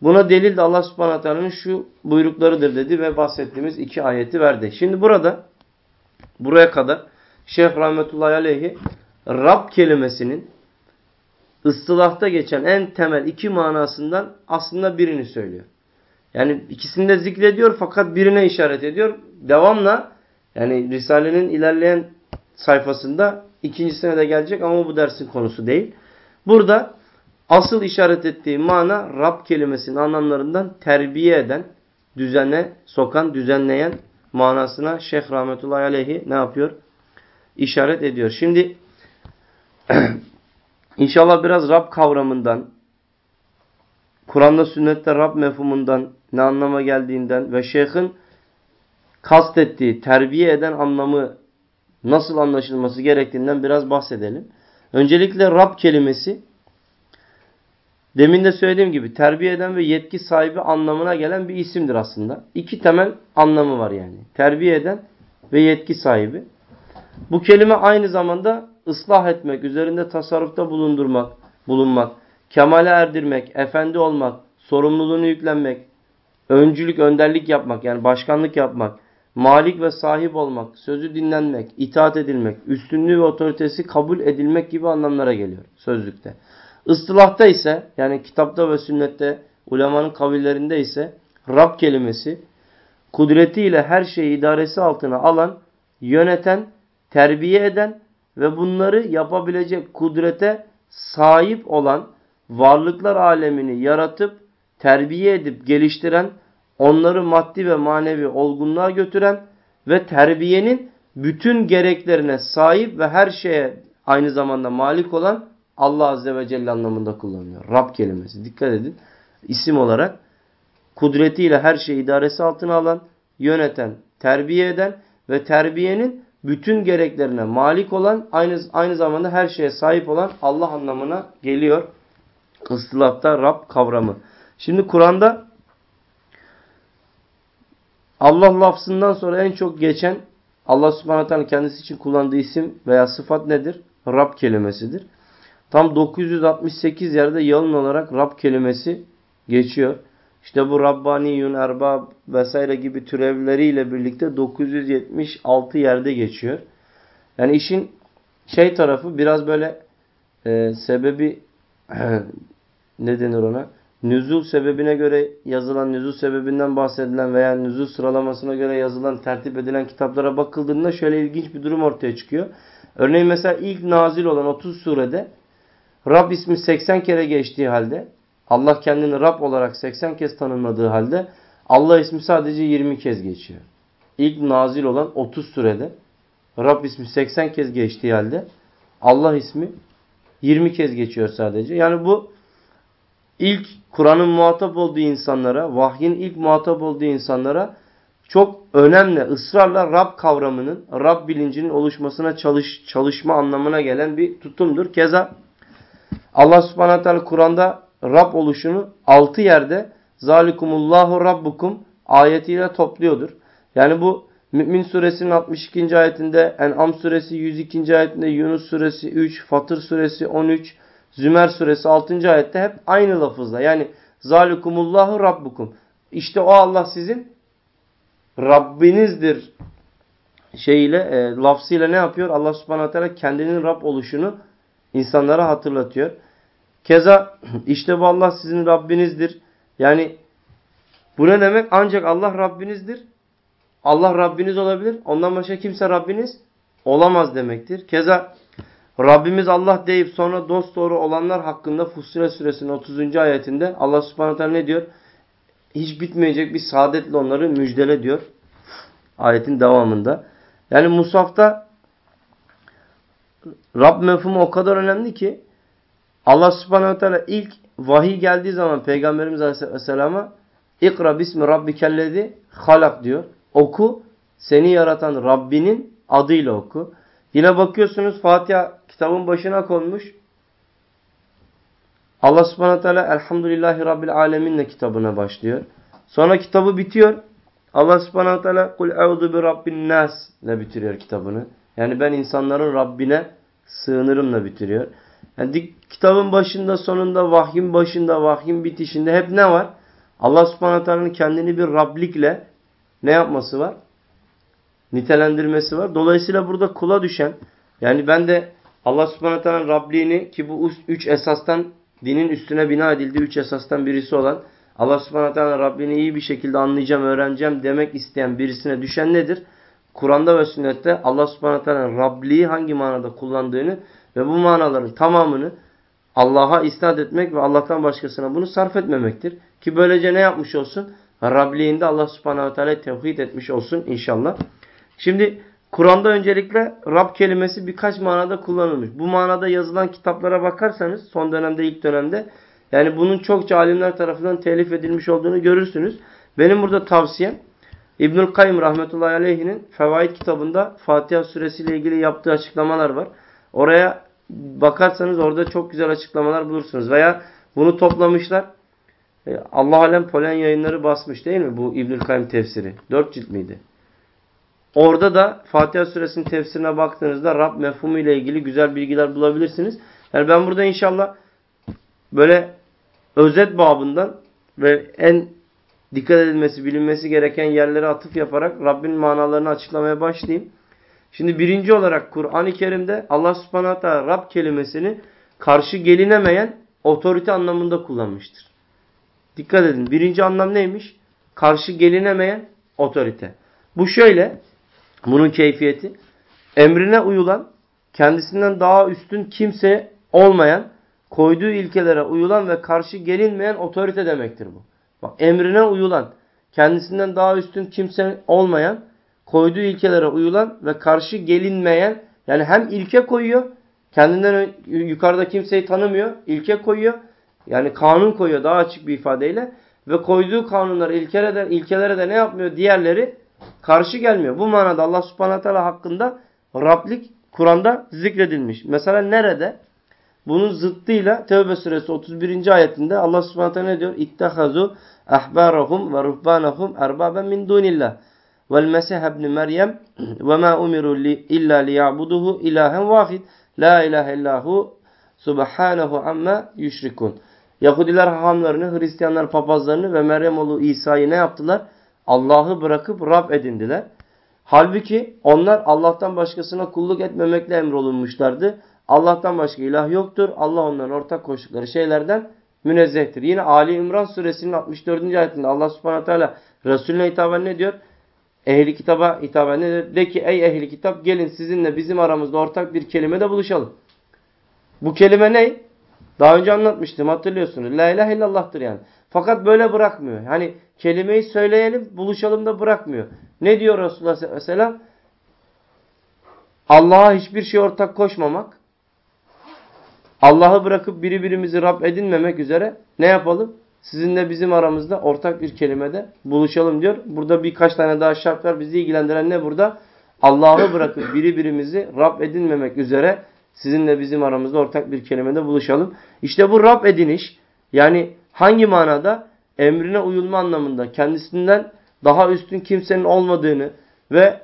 Buna delil de Allah subhanahu teala'nın şu buyruklarıdır dedi ve bahsettiğimiz iki ayeti verdi. Şimdi burada buraya kadar Şeyh rahmetullahi aleyhi Rab kelimesinin ıstılahta geçen en temel iki manasından aslında birini söylüyor. Yani ikisini de zikrediyor fakat birine işaret ediyor. Devamla yani Risale'nin ilerleyen sayfasında ikincisine de gelecek ama bu dersin konusu değil. Burada asıl işaret ettiği mana Rab kelimesinin anlamlarından terbiye eden, düzene sokan, düzenleyen manasına Şeyh Rahmetullahi Aleyhi ne yapıyor? İşaret ediyor. Şimdi inşallah biraz Rab kavramından, Kur'an'da sünnette Rab mefhumundan ne anlama geldiğinden ve şeyhin kastettiği, terbiye eden anlamı nasıl anlaşılması gerektiğinden biraz bahsedelim. Öncelikle Rab kelimesi demin de söylediğim gibi terbiye eden ve yetki sahibi anlamına gelen bir isimdir aslında. İki temel anlamı var yani. Terbiye eden ve yetki sahibi. Bu kelime aynı zamanda ıslah etmek, üzerinde tasarrufta bulundurmak, bulunmak, kemale erdirmek, efendi olmak, sorumluluğunu yüklenmek, öncülük, önderlik yapmak yani başkanlık yapmak, malik ve sahip olmak, sözü dinlenmek, itaat edilmek, üstünlüğü ve otoritesi kabul edilmek gibi anlamlara geliyor sözlükte. Istılahta ise yani kitapta ve sünnette ulemanın kavillerinde ise Rab kelimesi kudretiyle her şeyi idaresi altına alan, yöneten, terbiye eden ve bunları yapabilecek kudrete sahip olan varlıklar alemini yaratıp terbiye edip geliştiren, onları maddi ve manevi olgunluğa götüren ve terbiyenin bütün gereklerine sahip ve her şeye aynı zamanda malik olan Allah Azze ve Celle anlamında kullanılıyor. Rab kelimesi. Dikkat edin. İsim olarak kudretiyle her şeyi idaresi altına alan, yöneten, terbiye eden ve terbiyenin bütün gereklerine malik olan, aynı, aynı zamanda her şeye sahip olan Allah anlamına geliyor. Istılahta Rab kavramı. Şimdi Kur'an'da Allah lafzından sonra en çok geçen Allah subhanahu teala kendisi için kullandığı isim veya sıfat nedir? Rab kelimesidir. Tam 968 yerde yalın olarak Rab kelimesi geçiyor. İşte bu Rabbaniyun, Erbab vesaire gibi türevleriyle birlikte 976 yerde geçiyor. Yani işin şey tarafı biraz böyle e, sebebi ne denir ona? Nüzul sebebine göre yazılan, nüzul sebebinden bahsedilen veya nüzul sıralamasına göre yazılan, tertip edilen kitaplara bakıldığında şöyle ilginç bir durum ortaya çıkıyor. Örneğin mesela ilk nazil olan 30 surede Rab ismi 80 kere geçtiği halde, Allah kendini Rab olarak 80 kez tanımladığı halde Allah ismi sadece 20 kez geçiyor. İlk nazil olan 30 surede Rab ismi 80 kez geçtiği halde Allah ismi 20 kez geçiyor sadece. Yani bu ilk Kur'an'ın muhatap olduğu insanlara, vahyin ilk muhatap olduğu insanlara çok önemli, ısrarla Rab kavramının, Rab bilincinin oluşmasına çalış, çalışma anlamına gelen bir tutumdur. Keza Allah subhanahu teala Kur'an'da Rab oluşunu altı yerde Zalikumullahu Rabbukum ayetiyle topluyordur. Yani bu Mümin suresinin 62. ayetinde, En'am suresi 102. ayetinde, Yunus suresi 3, Fatır suresi 13, Zümer suresi 6. ayette hep aynı lafızla. Yani Zalikumullahu Rabbukum. İşte o Allah sizin Rabbinizdir şeyiyle, e, lafzıyla ne yapıyor? Allah subhanahu teala kendinin Rab oluşunu insanlara hatırlatıyor. Keza işte bu Allah sizin Rabbinizdir. Yani bu ne demek? Ancak Allah Rabbinizdir. Allah Rabbiniz olabilir. Ondan başka kimse Rabbiniz olamaz demektir. Keza Rabbimiz Allah deyip sonra dost doğru olanlar hakkında Fussilet suresinin 30. ayetinde Allah subhanahu teala ne diyor? Hiç bitmeyecek bir saadetle onları müjdele diyor. Ayetin devamında. Yani Musaf'ta Rab mefhumu o kadar önemli ki Allah subhanahu teala ilk vahiy geldiği zaman Peygamberimiz aleyhisselama İkra bismi rabbikellezi halak diyor. Oku seni yaratan Rabbinin adıyla oku. Yine bakıyorsunuz Fatiha kitabın başına konmuş. Allah subhanahu teala Elhamdülillahi Rabbil Alemin'le kitabına başlıyor. Sonra kitabı bitiyor. Allah subhanahu teala Kul euzu bi rabbin nas ile bitiriyor kitabını. Yani ben insanların Rabbine sığınırımla bitiriyor. Yani kitabın başında, sonunda, vahyin başında, vahyin bitişinde hep ne var? Allah subhanahu teala'nın kendini bir Rablikle ne yapması var? Nitelendirmesi var. Dolayısıyla burada kula düşen, yani ben de Allah subhanahu teala Rabliğini ki bu üç esastan dinin üstüne bina edildiği üç esastan birisi olan Allah subhanahu teala Rabbini iyi bir şekilde anlayacağım, öğreneceğim demek isteyen birisine düşen nedir? Kur'an'da ve sünnette Allah subhanahu teala Rabliği hangi manada kullandığını ve bu manaların tamamını Allah'a isnat etmek ve Allah'tan başkasına bunu sarf etmemektir. Ki böylece ne yapmış olsun? Rabliğinde Allah subhanahu teala tevhid etmiş olsun inşallah. Şimdi Kur'an'da öncelikle Rab kelimesi birkaç manada kullanılmış. Bu manada yazılan kitaplara bakarsanız son dönemde ilk dönemde yani bunun çokça alimler tarafından telif edilmiş olduğunu görürsünüz. Benim burada tavsiyem İbnül Kayyum rahmetullahi aleyhinin Fevaid kitabında Fatiha suresiyle ilgili yaptığı açıklamalar var. Oraya bakarsanız orada çok güzel açıklamalar bulursunuz. Veya bunu toplamışlar. E, Allah alem polen yayınları basmış değil mi bu İbnül Kayyum tefsiri? Dört cilt miydi? Orada da Fatiha suresinin tefsirine baktığınızda Rab mefhumu ile ilgili güzel bilgiler bulabilirsiniz. Yani ben burada inşallah böyle özet babından ve en dikkat edilmesi, bilinmesi gereken yerlere atıf yaparak Rabbin manalarını açıklamaya başlayayım. Şimdi birinci olarak Kur'an-ı Kerim'de Allah subhanahu teala Rab kelimesini karşı gelinemeyen otorite anlamında kullanmıştır. Dikkat edin. Birinci anlam neymiş? Karşı gelinemeyen otorite. Bu şöyle. Bunun keyfiyeti. Emrine uyulan, kendisinden daha üstün kimse olmayan, koyduğu ilkelere uyulan ve karşı gelinmeyen otorite demektir bu. Bak emrine uyulan, kendisinden daha üstün kimse olmayan, koyduğu ilkelere uyulan ve karşı gelinmeyen, yani hem ilke koyuyor, kendinden yukarıda kimseyi tanımıyor, ilke koyuyor, yani kanun koyuyor daha açık bir ifadeyle ve koyduğu kanunları ilkelere de, ilkelere de ne yapmıyor? Diğerleri karşı gelmiyor. Bu manada Allah subhanahu teala hakkında Rablik Kur'an'da zikredilmiş. Mesela nerede? Bunun zıttıyla Tevbe suresi 31. ayetinde Allah subhanahu teala ne diyor? İttehazu ahbarahum ve ruhbanahum erbaben min dunillah. Vel mesih ibn Meryem ve ma umiru illa liya'buduhu ilahen vahid. La ilahe illahu subhanahu amma yüşrikun. Yahudiler hahamlarını, Hristiyanlar papazlarını ve Meryem oğlu İsa'yı ne yaptılar? Allah'ı bırakıp Rab edindiler. Halbuki onlar Allah'tan başkasına kulluk etmemekle emrolunmuşlardı. Allah'tan başka ilah yoktur. Allah onların ortak koştukları şeylerden münezzehtir. Yine Ali İmran suresinin 64. ayetinde Allah subhanahu teala Resulüne hitaben ne diyor? Ehli kitaba hitaben ne diyor? De ki ey ehli kitap gelin sizinle bizim aramızda ortak bir kelimede buluşalım. Bu kelime ne? Daha önce anlatmıştım hatırlıyorsunuz. La ilahe illallah'tır yani. Fakat böyle bırakmıyor. Hani kelimeyi söyleyelim, buluşalım da bırakmıyor. Ne diyor Resulullah sallallahu Allah'a hiçbir şey ortak koşmamak. Allah'ı bırakıp biri birimizi Rab edinmemek üzere ne yapalım? Sizinle bizim aramızda ortak bir kelimede buluşalım diyor. Burada birkaç tane daha şart var. Bizi ilgilendiren ne burada? Allah'ı bırakıp biri birimizi Rab edinmemek üzere sizinle bizim aramızda ortak bir kelimede buluşalım. İşte bu Rab ediniş yani hangi manada? Emrine uyulma anlamında kendisinden daha üstün kimsenin olmadığını ve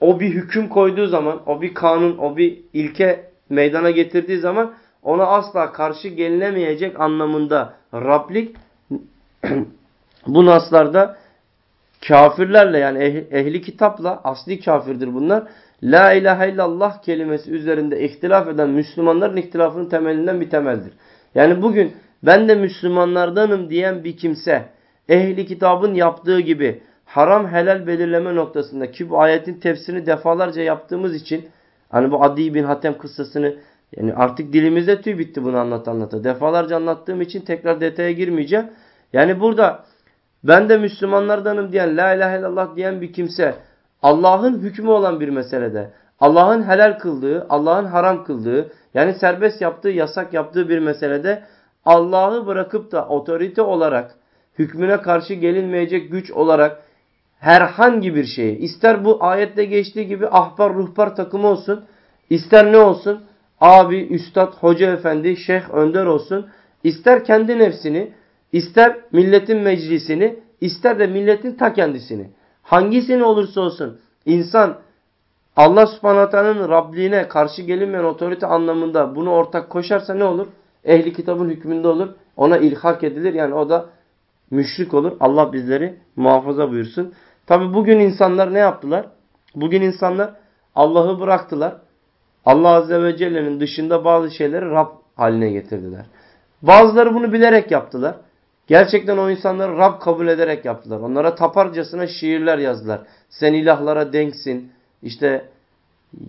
o bir hüküm koyduğu zaman, o bir kanun, o bir ilke meydana getirdiği zaman ona asla karşı gelinemeyecek anlamında Rablik bu naslarda kafirlerle yani ehli kitapla asli kafirdir bunlar. La ilahe illallah kelimesi üzerinde ihtilaf eden Müslümanların ihtilafının temelinden bir temeldir. Yani bugün ben de Müslümanlardanım diyen bir kimse ehli kitabın yaptığı gibi haram helal belirleme noktasında ki bu ayetin tefsirini defalarca yaptığımız için hani bu Adi bin Hatem kıssasını yani artık dilimizde tüy bitti bunu anlat anlata. Defalarca anlattığım için tekrar detaya girmeyeceğim. Yani burada ben de Müslümanlardanım diyen, la ilahe illallah diyen bir kimse Allah'ın hükmü olan bir meselede, Allah'ın helal kıldığı, Allah'ın haram kıldığı, yani serbest yaptığı, yasak yaptığı bir meselede Allah'ı bırakıp da otorite olarak, hükmüne karşı gelinmeyecek güç olarak herhangi bir şeyi, ister bu ayette geçtiği gibi ahbar ruhbar takımı olsun, ister ne olsun, abi, üstad, hoca efendi, şeyh, önder olsun, ister kendi nefsini, ister milletin meclisini, ister de milletin ta kendisini. Hangisini olursa olsun insan Allah subhanahu Rabliğine karşı gelinmeyen otorite anlamında bunu ortak koşarsa ne olur? Ehli kitabın hükmünde olur. Ona ilhak edilir. Yani o da müşrik olur. Allah bizleri muhafaza buyursun. Tabi bugün insanlar ne yaptılar? Bugün insanlar Allah'ı bıraktılar. Allah Azze ve Celle'nin dışında bazı şeyleri Rab haline getirdiler. Bazıları bunu bilerek yaptılar. Gerçekten o insanları Rab kabul ederek yaptılar. Onlara taparcasına şiirler yazdılar. Sen ilahlara denksin. İşte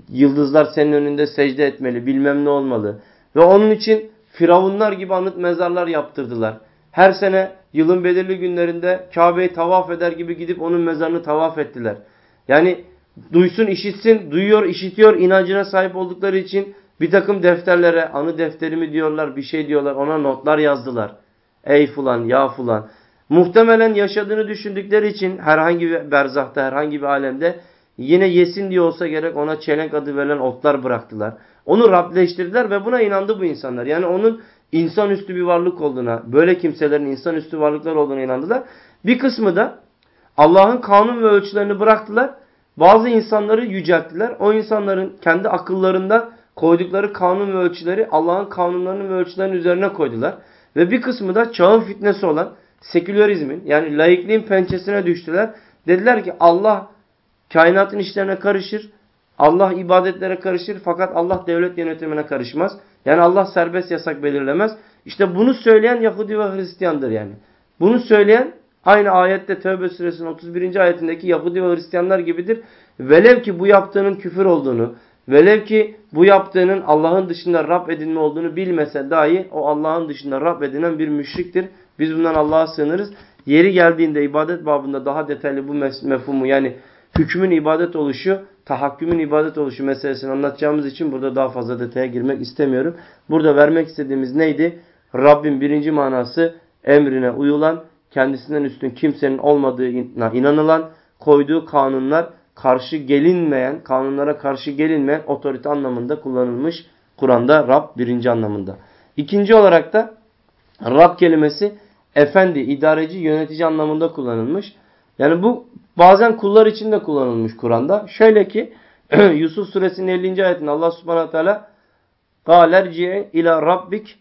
yıldızlar senin önünde secde etmeli. Bilmem ne olmalı. Ve onun için firavunlar gibi anıt mezarlar yaptırdılar. Her sene yılın belirli günlerinde Kabe'yi tavaf eder gibi gidip onun mezarını tavaf ettiler. Yani duysun, işitsin, duyuyor, işitiyor inancına sahip oldukları için bir takım defterlere, anı defterimi diyorlar, bir şey diyorlar, ona notlar yazdılar. Ey fulan, ya fulan. Muhtemelen yaşadığını düşündükleri için herhangi bir berzahta, herhangi bir alemde yine yesin diye olsa gerek ona çelenk adı verilen otlar bıraktılar. Onu Rableştirdiler ve buna inandı bu insanlar. Yani onun insanüstü bir varlık olduğuna, böyle kimselerin insanüstü varlıklar olduğuna inandılar. Bir kısmı da Allah'ın kanun ve ölçülerini bıraktılar. Bazı insanları yücelttiler. O insanların kendi akıllarında koydukları kanun ve ölçüleri Allah'ın kanunlarının ve ölçülerinin üzerine koydular. Ve bir kısmı da çağın fitnesi olan sekülerizmin yani laikliğin pençesine düştüler. Dediler ki Allah kainatın işlerine karışır. Allah ibadetlere karışır fakat Allah devlet yönetimine karışmaz. Yani Allah serbest yasak belirlemez. İşte bunu söyleyen Yahudi ve Hristiyandır yani. Bunu söyleyen aynı ayette Tövbe suresinin 31. ayetindeki Yahudi ve Hristiyanlar gibidir. Velev ki bu yaptığının küfür olduğunu, velev ki bu yaptığının Allah'ın dışında Rab edinme olduğunu bilmese dahi o Allah'ın dışında Rab edinen bir müşriktir. Biz bundan Allah'a sığınırız. Yeri geldiğinde ibadet babında daha detaylı bu mefhumu yani hükmün ibadet oluşu, tahakkümün ibadet oluşu meselesini anlatacağımız için burada daha fazla detaya girmek istemiyorum. Burada vermek istediğimiz neydi? Rabbin birinci manası emrine uyulan, kendisinden üstün kimsenin olmadığına inanılan, koyduğu kanunlar karşı gelinmeyen, kanunlara karşı gelinmeyen otorite anlamında kullanılmış Kur'an'da Rab birinci anlamında. İkinci olarak da Rab kelimesi efendi, idareci, yönetici anlamında kullanılmış. Yani bu bazen kullar için de kullanılmış Kur'an'da. Şöyle ki Yusuf suresinin 50. ayetinde Allah subhanahu teala قَالَ اَرْجِعِ ila rabbik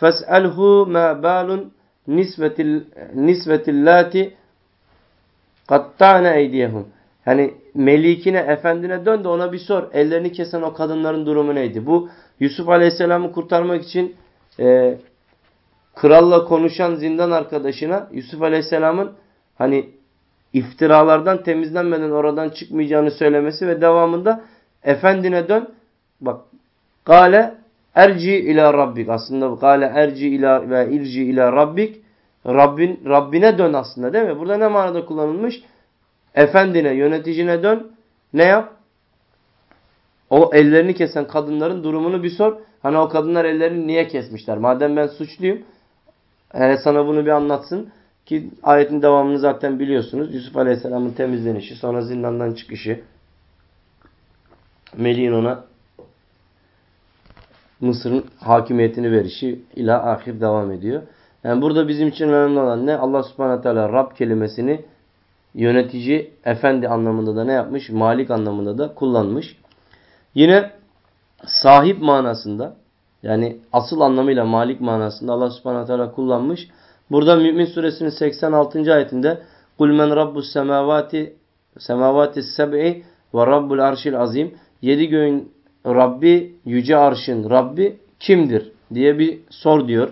فَاسْأَلْهُ مَا بَالٌ nisvetil nisvetillati kattane eydiyehum. Yani melikine, efendine dön de ona bir sor. Ellerini kesen o kadınların durumu neydi? Bu Yusuf Aleyhisselam'ı kurtarmak için e, kralla konuşan zindan arkadaşına Yusuf Aleyhisselam'ın hani iftiralardan temizlenmeden oradan çıkmayacağını söylemesi ve devamında efendine dön. Bak gale erci ila rabbik aslında gale erci ila ve irci ila rabbik Rabbin Rabbine dön aslında değil mi? Burada ne manada kullanılmış? Efendine, yöneticine dön. Ne yap? O ellerini kesen kadınların durumunu bir sor. Hani o kadınlar ellerini niye kesmişler? Madem ben suçluyum. Hele sana bunu bir anlatsın. Ki ayetin devamını zaten biliyorsunuz. Yusuf Aleyhisselam'ın temizlenişi, sonra zindandan çıkışı. Melih'in ona Mısır'ın hakimiyetini verişi ila ahir devam ediyor. Yani burada bizim için önemli olan ne? Allah subhanahu teala Rab kelimesini yönetici, efendi anlamında da ne yapmış? Malik anlamında da kullanmış. Yine sahip manasında yani asıl anlamıyla malik manasında Allah subhanahu teala kullanmış. Burada Mümin suresinin 86. ayetinde Kul men rabbus semavati semavati seb'i ve rabbul arşil azim. Yedi göğün Rabbi, yüce arşın Rabbi kimdir diye bir sor diyor.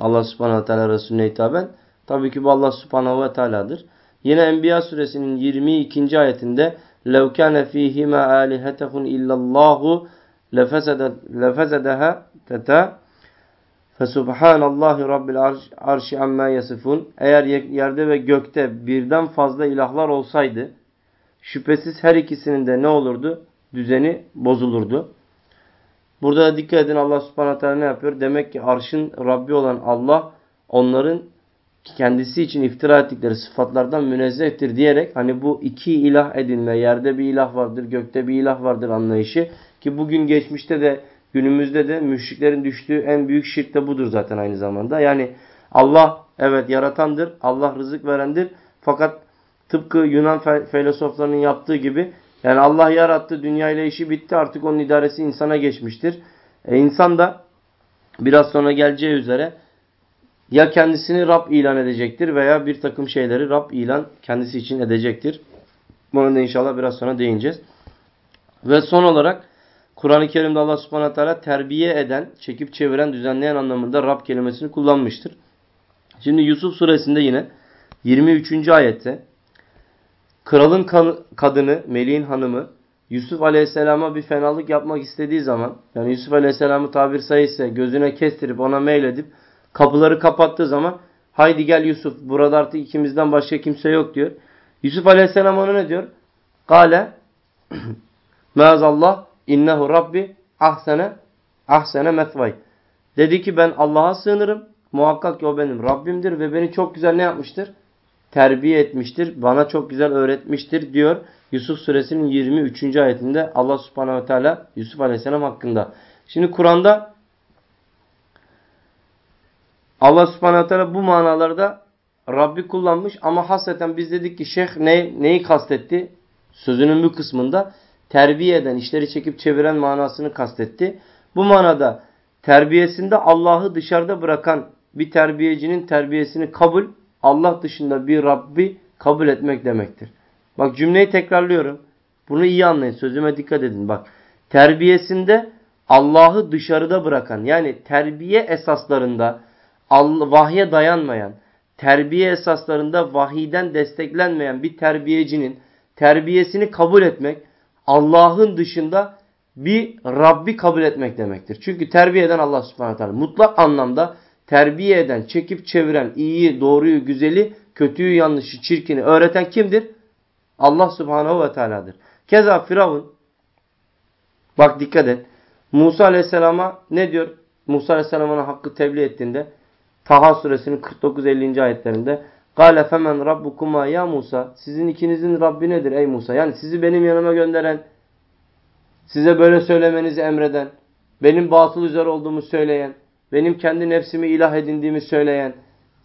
Allah subhanahu teala Resulüne hitaben. Tabii ki bu Allah subhanahu ve teala'dır. Yine Enbiya suresinin 22. ayetinde لَوْ كَانَ ف۪يهِمَا آلِهَتَهُنْ اِلَّا اللّٰهُ لَفَسَدَهَا تَتَا Fesubhanallahi Rabbil arşi amma yasifun. Eğer yerde ve gökte birden fazla ilahlar olsaydı şüphesiz her ikisinin de ne olurdu? Düzeni bozulurdu. Burada da dikkat edin Allah subhanahu teala ne yapıyor? Demek ki arşın Rabbi olan Allah onların kendisi için iftira ettikleri sıfatlardan münezzehtir diyerek hani bu iki ilah edinme, yerde bir ilah vardır, gökte bir ilah vardır anlayışı ki bugün geçmişte de günümüzde de müşriklerin düştüğü en büyük şirk de budur zaten aynı zamanda. Yani Allah evet yaratandır, Allah rızık verendir fakat tıpkı Yunan filozoflarının yaptığı gibi yani Allah yarattı, dünya ile işi bitti artık onun idaresi insana geçmiştir. E insan da biraz sonra geleceği üzere ya kendisini Rab ilan edecektir veya bir takım şeyleri Rab ilan kendisi için edecektir. Bunu da inşallah biraz sonra değineceğiz. Ve son olarak Kur'an-ı Kerim'de Allah subhanahu teala terbiye eden, çekip çeviren, düzenleyen anlamında Rab kelimesini kullanmıştır. Şimdi Yusuf suresinde yine 23. ayette kralın kadını, Meleğin hanımı Yusuf aleyhisselama bir fenalık yapmak istediği zaman yani Yusuf aleyhisselamı tabir sayısı gözüne kestirip ona meyledip kapıları kapattığı zaman haydi gel Yusuf burada artık ikimizden başka kimse yok diyor. Yusuf aleyhisselam ona ne diyor? Kale Maazallah innehu rabbi ahsene ahsene metvay. Dedi ki ben Allah'a sığınırım. Muhakkak ki o benim Rabbimdir ve beni çok güzel ne yapmıştır? Terbiye etmiştir. Bana çok güzel öğretmiştir diyor. Yusuf suresinin 23. ayetinde Allah subhanehu ve teala Yusuf aleyhisselam hakkında. Şimdi Kur'an'da Allah subhanehu ve teala bu manalarda Rabbi kullanmış ama hasreten biz dedik ki şeyh ne, neyi kastetti? Sözünün bu kısmında terbiye eden, işleri çekip çeviren manasını kastetti. Bu manada terbiyesinde Allah'ı dışarıda bırakan bir terbiyecinin terbiyesini kabul, Allah dışında bir Rabbi kabul etmek demektir. Bak cümleyi tekrarlıyorum. Bunu iyi anlayın. Sözüme dikkat edin. Bak terbiyesinde Allah'ı dışarıda bırakan yani terbiye esaslarında vahye dayanmayan, terbiye esaslarında vahiden desteklenmeyen bir terbiyecinin terbiyesini kabul etmek Allah'ın dışında bir Rabbi kabul etmek demektir. Çünkü terbiye eden Allah subhanahu teala. Mutlak anlamda terbiye eden, çekip çeviren, iyiyi, doğruyu, güzeli, kötüyü, yanlışı, çirkini öğreten kimdir? Allah subhanahu ve teala'dır. Keza Firavun, bak dikkat et, Musa aleyhisselama ne diyor? Musa aleyhisselamın hakkı tebliğ ettiğinde, Taha suresinin 49-50. ayetlerinde, Gale femen rabbukuma ya Musa. Sizin ikinizin Rabbi nedir ey Musa? Yani sizi benim yanıma gönderen, size böyle söylemenizi emreden, benim batıl üzere olduğumu söyleyen, benim kendi nefsimi ilah edindiğimi söyleyen,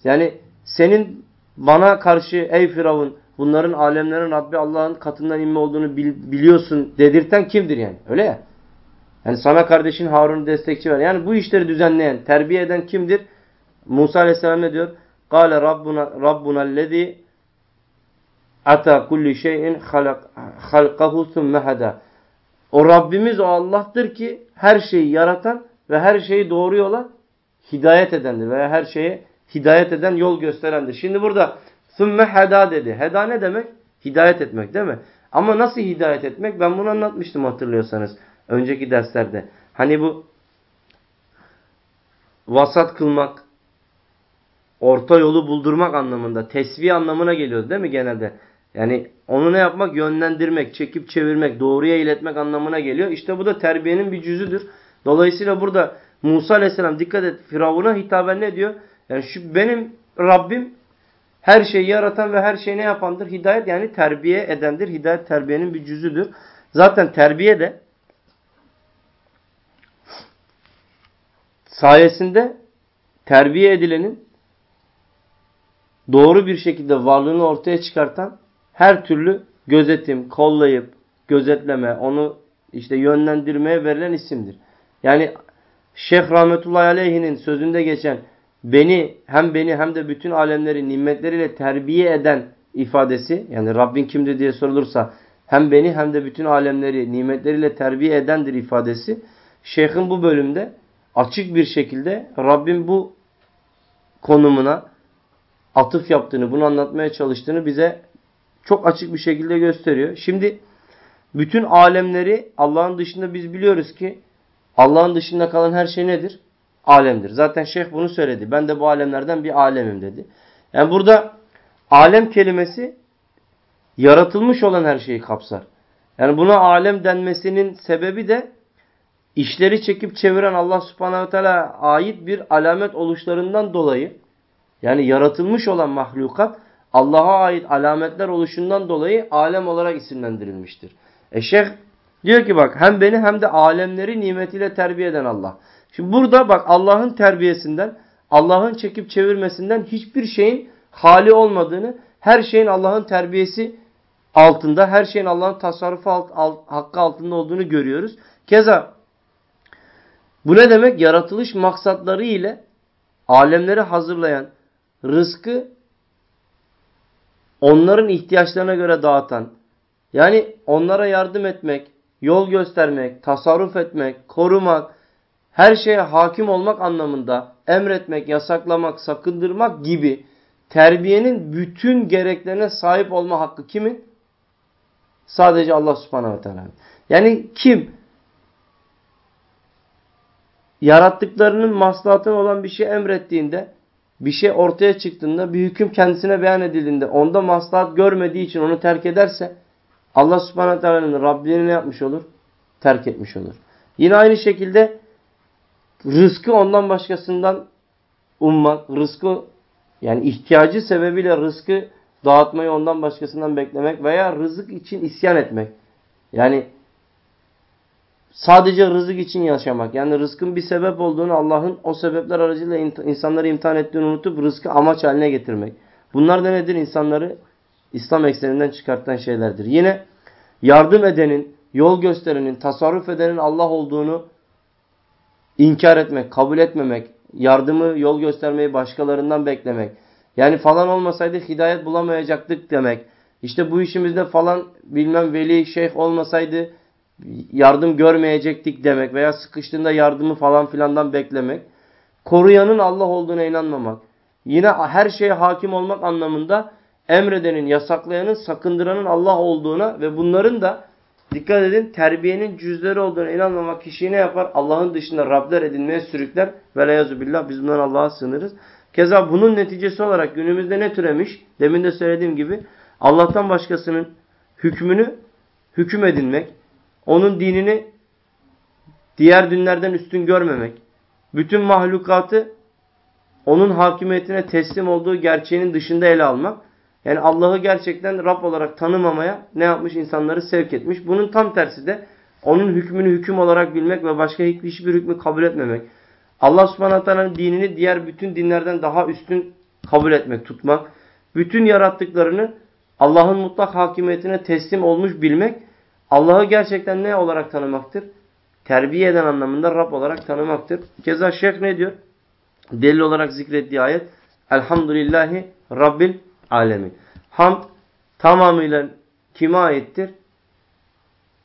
yani senin bana karşı ey Firavun bunların alemlerin Rabbi Allah'ın katından inme olduğunu biliyorsun dedirten kimdir yani? Öyle ya. Yani sana kardeşin Harun'u destekçi ver. Yani bu işleri düzenleyen, terbiye eden kimdir? Musa Aleyhisselam ne diyor? Kale Rabbuna Rabbuna lezi ata kulli şeyin halkahu thumme. O Rabbimiz o Allah'tır ki her şeyi yaratan ve her şeyi doğru yola hidayet edendir veya her şeye hidayet eden yol gösterendir. Şimdi burada thumme hada dedi. Heda ne demek? Hidayet etmek değil mi? Ama nasıl hidayet etmek? Ben bunu anlatmıştım hatırlıyorsanız önceki derslerde. Hani bu vasat kılmak, orta yolu buldurmak anlamında, tesviye anlamına geliyor değil mi genelde? Yani onu ne yapmak? Yönlendirmek, çekip çevirmek, doğruya iletmek anlamına geliyor. İşte bu da terbiyenin bir cüzüdür. Dolayısıyla burada Musa aleyhisselam dikkat et Firavun'a hitaben ne diyor? Yani şu benim Rabbim her şeyi yaratan ve her şeyi ne yapandır? Hidayet yani terbiye edendir. Hidayet terbiyenin bir cüzüdür. Zaten terbiye de sayesinde terbiye edilenin doğru bir şekilde varlığını ortaya çıkartan her türlü gözetim, kollayıp, gözetleme, onu işte yönlendirmeye verilen isimdir. Yani Şeyh Rahmetullahi Aleyhi'nin sözünde geçen beni hem beni hem de bütün alemleri nimetleriyle terbiye eden ifadesi yani Rabbin kimdir diye sorulursa hem beni hem de bütün alemleri nimetleriyle terbiye edendir ifadesi Şeyh'in bu bölümde açık bir şekilde Rabbin bu konumuna atıf yaptığını, bunu anlatmaya çalıştığını bize çok açık bir şekilde gösteriyor. Şimdi bütün alemleri Allah'ın dışında biz biliyoruz ki Allah'ın dışında kalan her şey nedir? Alemdir. Zaten şeyh bunu söyledi. Ben de bu alemlerden bir alemim dedi. Yani burada alem kelimesi yaratılmış olan her şeyi kapsar. Yani buna alem denmesinin sebebi de işleri çekip çeviren Allah subhanahu teala ait bir alamet oluşlarından dolayı yani yaratılmış olan mahlukat Allah'a ait alametler oluşundan dolayı alem olarak isimlendirilmiştir. E şeyh diyor ki bak hem beni hem de alemleri nimetiyle terbiye eden Allah. Şimdi burada bak Allah'ın terbiyesinden, Allah'ın çekip çevirmesinden hiçbir şeyin hali olmadığını, her şeyin Allah'ın terbiyesi altında, her şeyin Allah'ın tasarrufu alt, alt, hakkı altında olduğunu görüyoruz. Keza bu ne demek? Yaratılış maksatları ile alemleri hazırlayan, rızkı onların ihtiyaçlarına göre dağıtan, yani onlara yardım etmek, yol göstermek, tasarruf etmek, korumak, her şeye hakim olmak anlamında emretmek, yasaklamak, sakındırmak gibi terbiyenin bütün gereklerine sahip olma hakkı kimin? Sadece Allah subhanahu teala. Yani kim yarattıklarının maslahatına olan bir şey emrettiğinde, bir şey ortaya çıktığında, bir hüküm kendisine beyan edildiğinde, onda maslahat görmediği için onu terk ederse, Allah subhanahu teala'nın Rabbini ne yapmış olur? Terk etmiş olur. Yine aynı şekilde rızkı ondan başkasından ummak, rızkı yani ihtiyacı sebebiyle rızkı dağıtmayı ondan başkasından beklemek veya rızık için isyan etmek. Yani sadece rızık için yaşamak. Yani rızkın bir sebep olduğunu Allah'ın o sebepler aracılığıyla insanları imtihan ettiğini unutup rızkı amaç haline getirmek. Bunlar da nedir? İnsanları İslam ekseninden çıkartan şeylerdir. Yine yardım edenin, yol gösterenin, tasarruf edenin Allah olduğunu inkar etmek, kabul etmemek, yardımı, yol göstermeyi başkalarından beklemek. Yani falan olmasaydı hidayet bulamayacaktık demek. İşte bu işimizde falan bilmem veli, şeyh olmasaydı yardım görmeyecektik demek veya sıkıştığında yardımı falan filandan beklemek. Koruyanın Allah olduğuna inanmamak. Yine her şeye hakim olmak anlamında emredenin, yasaklayanın, sakındıranın Allah olduğuna ve bunların da dikkat edin terbiyenin cüzleri olduğuna inanmamak kişiyi ne yapar? Allah'ın dışında Rabler edinmeye sürükler. Ve billah biz bundan Allah'a sığınırız. Keza bunun neticesi olarak günümüzde ne türemiş? Demin de söylediğim gibi Allah'tan başkasının hükmünü hüküm edinmek, onun dinini diğer dinlerden üstün görmemek, bütün mahlukatı onun hakimiyetine teslim olduğu gerçeğinin dışında ele almak, yani Allah'ı gerçekten Rab olarak tanımamaya ne yapmış? insanları sevk etmiş. Bunun tam tersi de onun hükmünü hüküm olarak bilmek ve başka hiçbir hükmü kabul etmemek. Allah subhanahu teala'nın dinini diğer bütün dinlerden daha üstün kabul etmek, tutmak. Bütün yarattıklarını Allah'ın mutlak hakimiyetine teslim olmuş bilmek. Allah'ı gerçekten ne olarak tanımaktır? Terbiye eden anlamında Rab olarak tanımaktır. Keza şeyh ne diyor? Delil olarak zikrettiği ayet. Elhamdülillahi Rabbil alemin. Hamd tamamıyla kime aittir?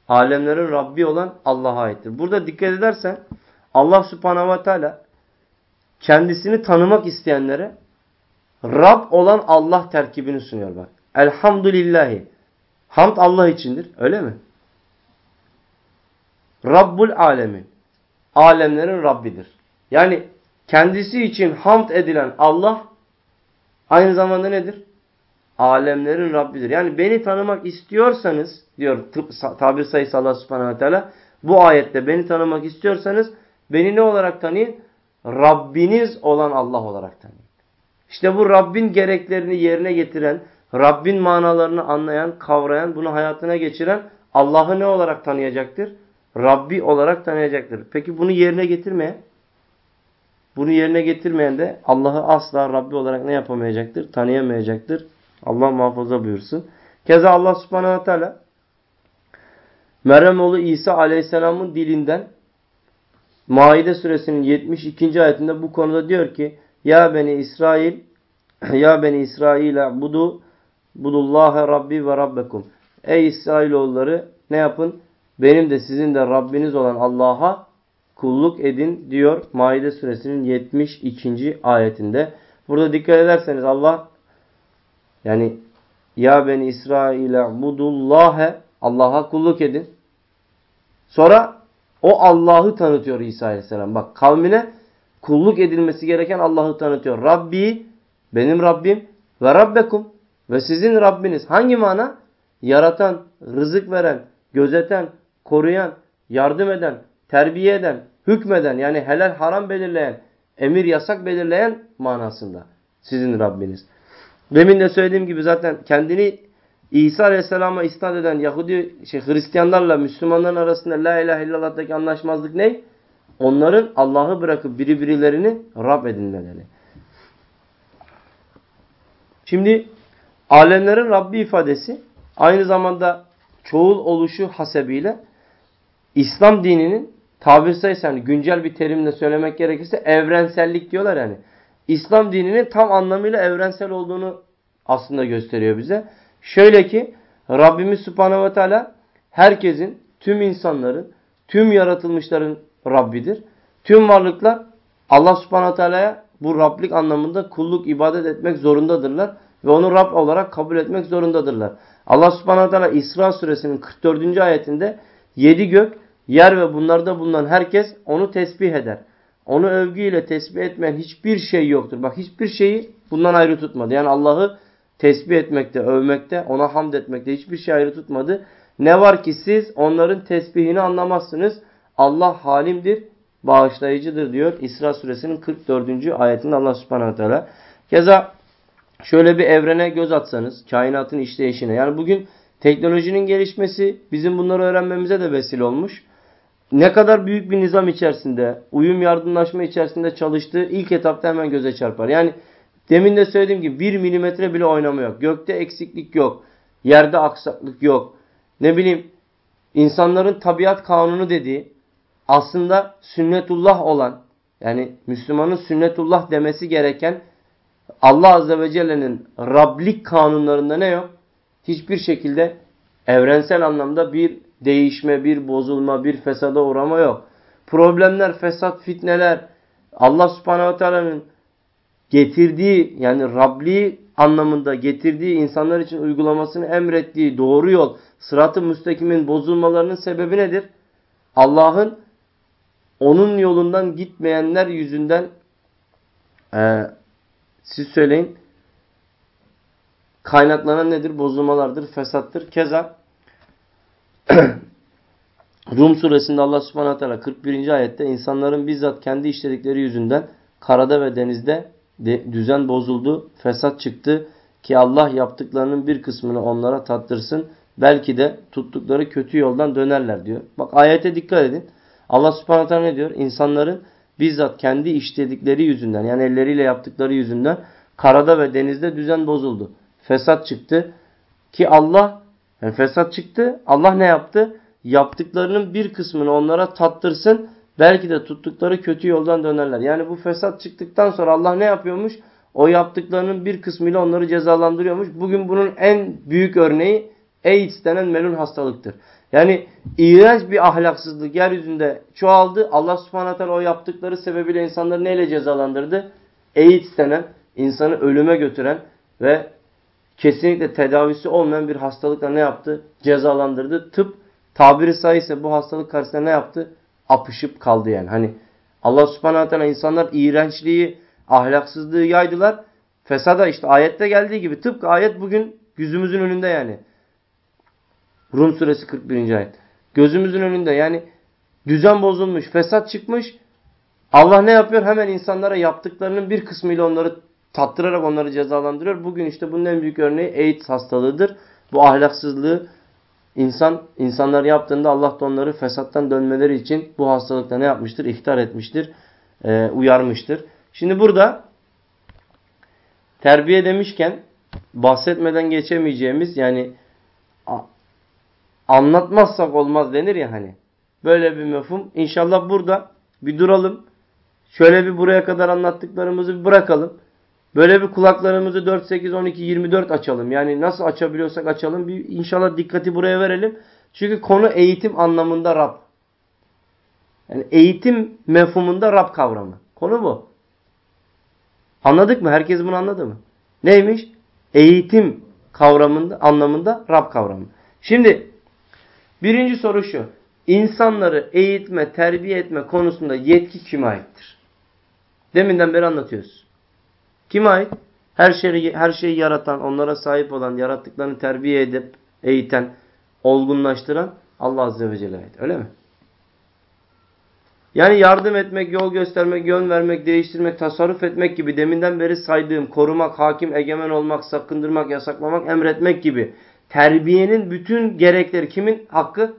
Alemlerin Rabbi olan Allah'a aittir. Burada dikkat edersen Allah subhanahu ve teala kendisini tanımak isteyenlere Rab olan Allah terkibini sunuyor bak. Elhamdülillahi. Hamd Allah içindir. Öyle mi? Rabbul alemin. Alemlerin Rabbidir. Yani kendisi için hamd edilen Allah aynı zamanda nedir? Alemlerin Rabbidir. Yani beni tanımak istiyorsanız diyor tabir sayısı Allah subhanahu teala bu ayette beni tanımak istiyorsanız Beni ne olarak tanıyın? Rabbiniz olan Allah olarak tanıyın. İşte bu Rabbin gereklerini yerine getiren, Rabbin manalarını anlayan, kavrayan, bunu hayatına geçiren Allah'ı ne olarak tanıyacaktır? Rabbi olarak tanıyacaktır. Peki bunu yerine getirmeyen? Bunu yerine getirmeyen de Allah'ı asla Rabbi olarak ne yapamayacaktır? Tanıyamayacaktır. Allah muhafaza buyursun. Keza Allah subhanahu teala Meryem oğlu İsa aleyhisselamın dilinden Maide suresinin 72. ayetinde bu konuda diyor ki Ya beni İsrail Ya beni İsrail budu budullaha rabbi ve rabbekum. Ey İsrailoğulları ne yapın? Benim de sizin de Rabbiniz olan Allah'a kulluk edin diyor Maide suresinin 72. ayetinde. Burada dikkat ederseniz Allah yani ya beni İsrail'e budullahe Allah'a kulluk edin. Sonra o Allah'ı tanıtıyor İsa Aleyhisselam. Bak kavmine kulluk edilmesi gereken Allah'ı tanıtıyor. Rabbi, benim Rabbim ve Rabbekum ve sizin Rabbiniz. Hangi mana? Yaratan, rızık veren, gözeten, koruyan, yardım eden, terbiye eden, hükmeden yani helal haram belirleyen, emir yasak belirleyen manasında. Sizin Rabbiniz. Demin de söylediğim gibi zaten kendini İsa Aleyhisselam'a isnat eden Yahudi şey, Hristiyanlarla Müslümanların arasında La ilahe illallah'taki anlaşmazlık ne? Onların Allah'ı bırakıp biri birilerini Rab edinmeleri. Şimdi alemlerin Rabbi ifadesi aynı zamanda çoğul oluşu hasebiyle İslam dininin tabir yani güncel bir terimle söylemek gerekirse evrensellik diyorlar yani. İslam dininin tam anlamıyla evrensel olduğunu aslında gösteriyor bize. Şöyle ki Rabbimiz Subhanahu ve Teala herkesin tüm insanların, tüm yaratılmışların Rabbidir. Tüm varlıklar Allah subhanahu teala'ya bu Rablik anlamında kulluk, ibadet etmek zorundadırlar. Ve onu Rab olarak kabul etmek zorundadırlar. Allah subhanahu teala İsra suresinin 44. ayetinde yedi gök, yer ve bunlarda bulunan herkes onu tesbih eder. Onu övgüyle tesbih etmeyen hiçbir şey yoktur. Bak hiçbir şeyi bundan ayrı tutmadı. Yani Allah'ı tesbih etmekte, övmekte, ona hamd etmekte hiçbir şey ayrı tutmadı. Ne var ki siz onların tesbihini anlamazsınız. Allah halimdir, bağışlayıcıdır diyor İsra suresinin 44. ayetinde Allah subhanahu teala. Keza şöyle bir evrene göz atsanız, kainatın işleyişine. Yani bugün teknolojinin gelişmesi bizim bunları öğrenmemize de vesile olmuş. Ne kadar büyük bir nizam içerisinde, uyum yardımlaşma içerisinde çalıştığı ilk etapta hemen göze çarpar. Yani demin de söylediğim gibi bir milimetre bile oynama yok. Gökte eksiklik yok. Yerde aksaklık yok. Ne bileyim insanların tabiat kanunu dediği aslında sünnetullah olan yani Müslümanın sünnetullah demesi gereken Allah Azze ve Celle'nin Rablik kanunlarında ne yok? Hiçbir şekilde evrensel anlamda bir değişme, bir bozulma, bir fesada uğrama yok. Problemler, fesat, fitneler Allah Subhanahu Teala'nın getirdiği yani Rabli anlamında getirdiği insanlar için uygulamasını emrettiği doğru yol, sırat-ı müstakimin bozulmalarının sebebi nedir? Allah'ın onun yolundan gitmeyenler yüzünden e, siz söyleyin kaynaklanan nedir? Bozulmalardır, fesattır. Keza Rum suresinde Allah subhanahu teala 41. ayette insanların bizzat kendi işledikleri yüzünden karada ve denizde düzen bozuldu, fesat çıktı ki Allah yaptıklarının bir kısmını onlara tattırsın. Belki de tuttukları kötü yoldan dönerler diyor. Bak ayete dikkat edin. Allah subhanahu teala ne diyor? İnsanların bizzat kendi işledikleri yüzünden yani elleriyle yaptıkları yüzünden karada ve denizde düzen bozuldu. Fesat çıktı ki Allah yani fesat çıktı. Allah ne yaptı? Yaptıklarının bir kısmını onlara tattırsın. Belki de tuttukları kötü yoldan dönerler. Yani bu fesat çıktıktan sonra Allah ne yapıyormuş? O yaptıklarının bir kısmıyla onları cezalandırıyormuş. Bugün bunun en büyük örneği AIDS denen melun hastalıktır. Yani iğrenç bir ahlaksızlık yeryüzünde çoğaldı. Allah subhanahu teala o yaptıkları sebebiyle insanları neyle cezalandırdı? AIDS denen, insanı ölüme götüren ve kesinlikle tedavisi olmayan bir hastalıkla ne yaptı? Cezalandırdı. Tıp tabiri sayısı bu hastalık karşısında ne yaptı? Apışıp kaldı yani. Hani Allah subhanahu teala insanlar iğrençliği, ahlaksızlığı yaydılar. Fesada işte ayette geldiği gibi tıpkı ayet bugün yüzümüzün önünde yani. Rum suresi 41. ayet. Gözümüzün önünde yani düzen bozulmuş, fesat çıkmış. Allah ne yapıyor? Hemen insanlara yaptıklarının bir kısmıyla onları tattırarak onları cezalandırıyor. Bugün işte bunun en büyük örneği AIDS hastalığıdır. Bu ahlaksızlığı insan insanlar yaptığında Allah da onları fesattan dönmeleri için bu hastalıkta ne yapmıştır? İhtar etmiştir, e, uyarmıştır. Şimdi burada terbiye demişken bahsetmeden geçemeyeceğimiz yani anlatmazsak olmaz denir ya hani. Böyle bir mefhum. İnşallah burada bir duralım. Şöyle bir buraya kadar anlattıklarımızı bir bırakalım. Böyle bir kulaklarımızı 4, 8, 12, 24 açalım. Yani nasıl açabiliyorsak açalım. Bir inşallah dikkati buraya verelim. Çünkü konu eğitim anlamında Rab. Yani eğitim mefhumunda Rab kavramı. Konu bu. Anladık mı? Herkes bunu anladı mı? Neymiş? Eğitim kavramında, anlamında Rab kavramı. Şimdi birinci soru şu. İnsanları eğitme, terbiye etme konusunda yetki kime aittir? Deminden beri anlatıyoruz. Kime ait? Her şeyi, her şeyi yaratan, onlara sahip olan, yarattıklarını terbiye edip, eğiten, olgunlaştıran Allah Azze ve Celle ait. Öyle mi? Yani yardım etmek, yol göstermek, yön vermek, değiştirmek, tasarruf etmek gibi deminden beri saydığım korumak, hakim, egemen olmak, sakındırmak, yasaklamak, emretmek gibi terbiyenin bütün gerekleri kimin hakkı?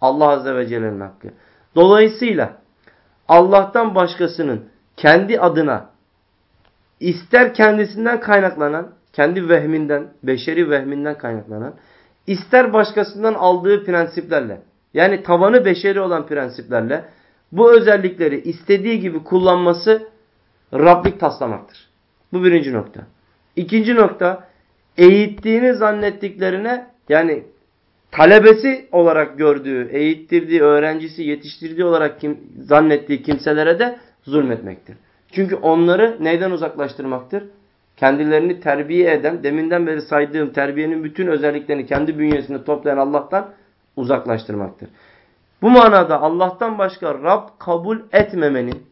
Allah Azze ve Celle'nin hakkı. Dolayısıyla Allah'tan başkasının kendi adına ister kendisinden kaynaklanan, kendi vehminden, beşeri vehminden kaynaklanan, ister başkasından aldığı prensiplerle, yani tavanı beşeri olan prensiplerle bu özellikleri istediği gibi kullanması Rablik taslamaktır. Bu birinci nokta. İkinci nokta, eğittiğini zannettiklerine yani talebesi olarak gördüğü, eğittirdiği, öğrencisi, yetiştirdiği olarak kim, zannettiği kimselere de zulmetmektir. Çünkü onları neyden uzaklaştırmaktır? Kendilerini terbiye eden, deminden beri saydığım terbiyenin bütün özelliklerini kendi bünyesinde toplayan Allah'tan uzaklaştırmaktır. Bu manada Allah'tan başka Rab kabul etmemenin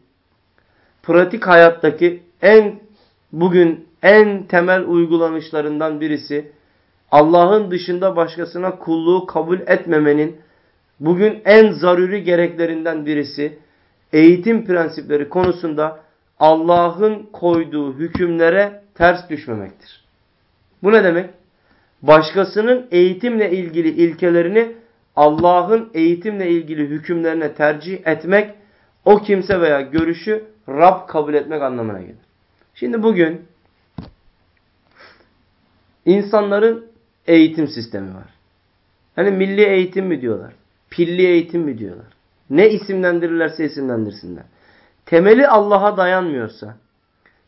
pratik hayattaki en bugün en temel uygulanışlarından birisi Allah'ın dışında başkasına kulluğu kabul etmemenin bugün en zaruri gereklerinden birisi eğitim prensipleri konusunda Allah'ın koyduğu hükümlere ters düşmemektir. Bu ne demek? Başkasının eğitimle ilgili ilkelerini Allah'ın eğitimle ilgili hükümlerine tercih etmek o kimse veya görüşü Rab kabul etmek anlamına gelir. Şimdi bugün insanların eğitim sistemi var. Hani milli eğitim mi diyorlar? Pilli eğitim mi diyorlar? Ne isimlendirirlerse isimlendirsinler. Temeli Allah'a dayanmıyorsa,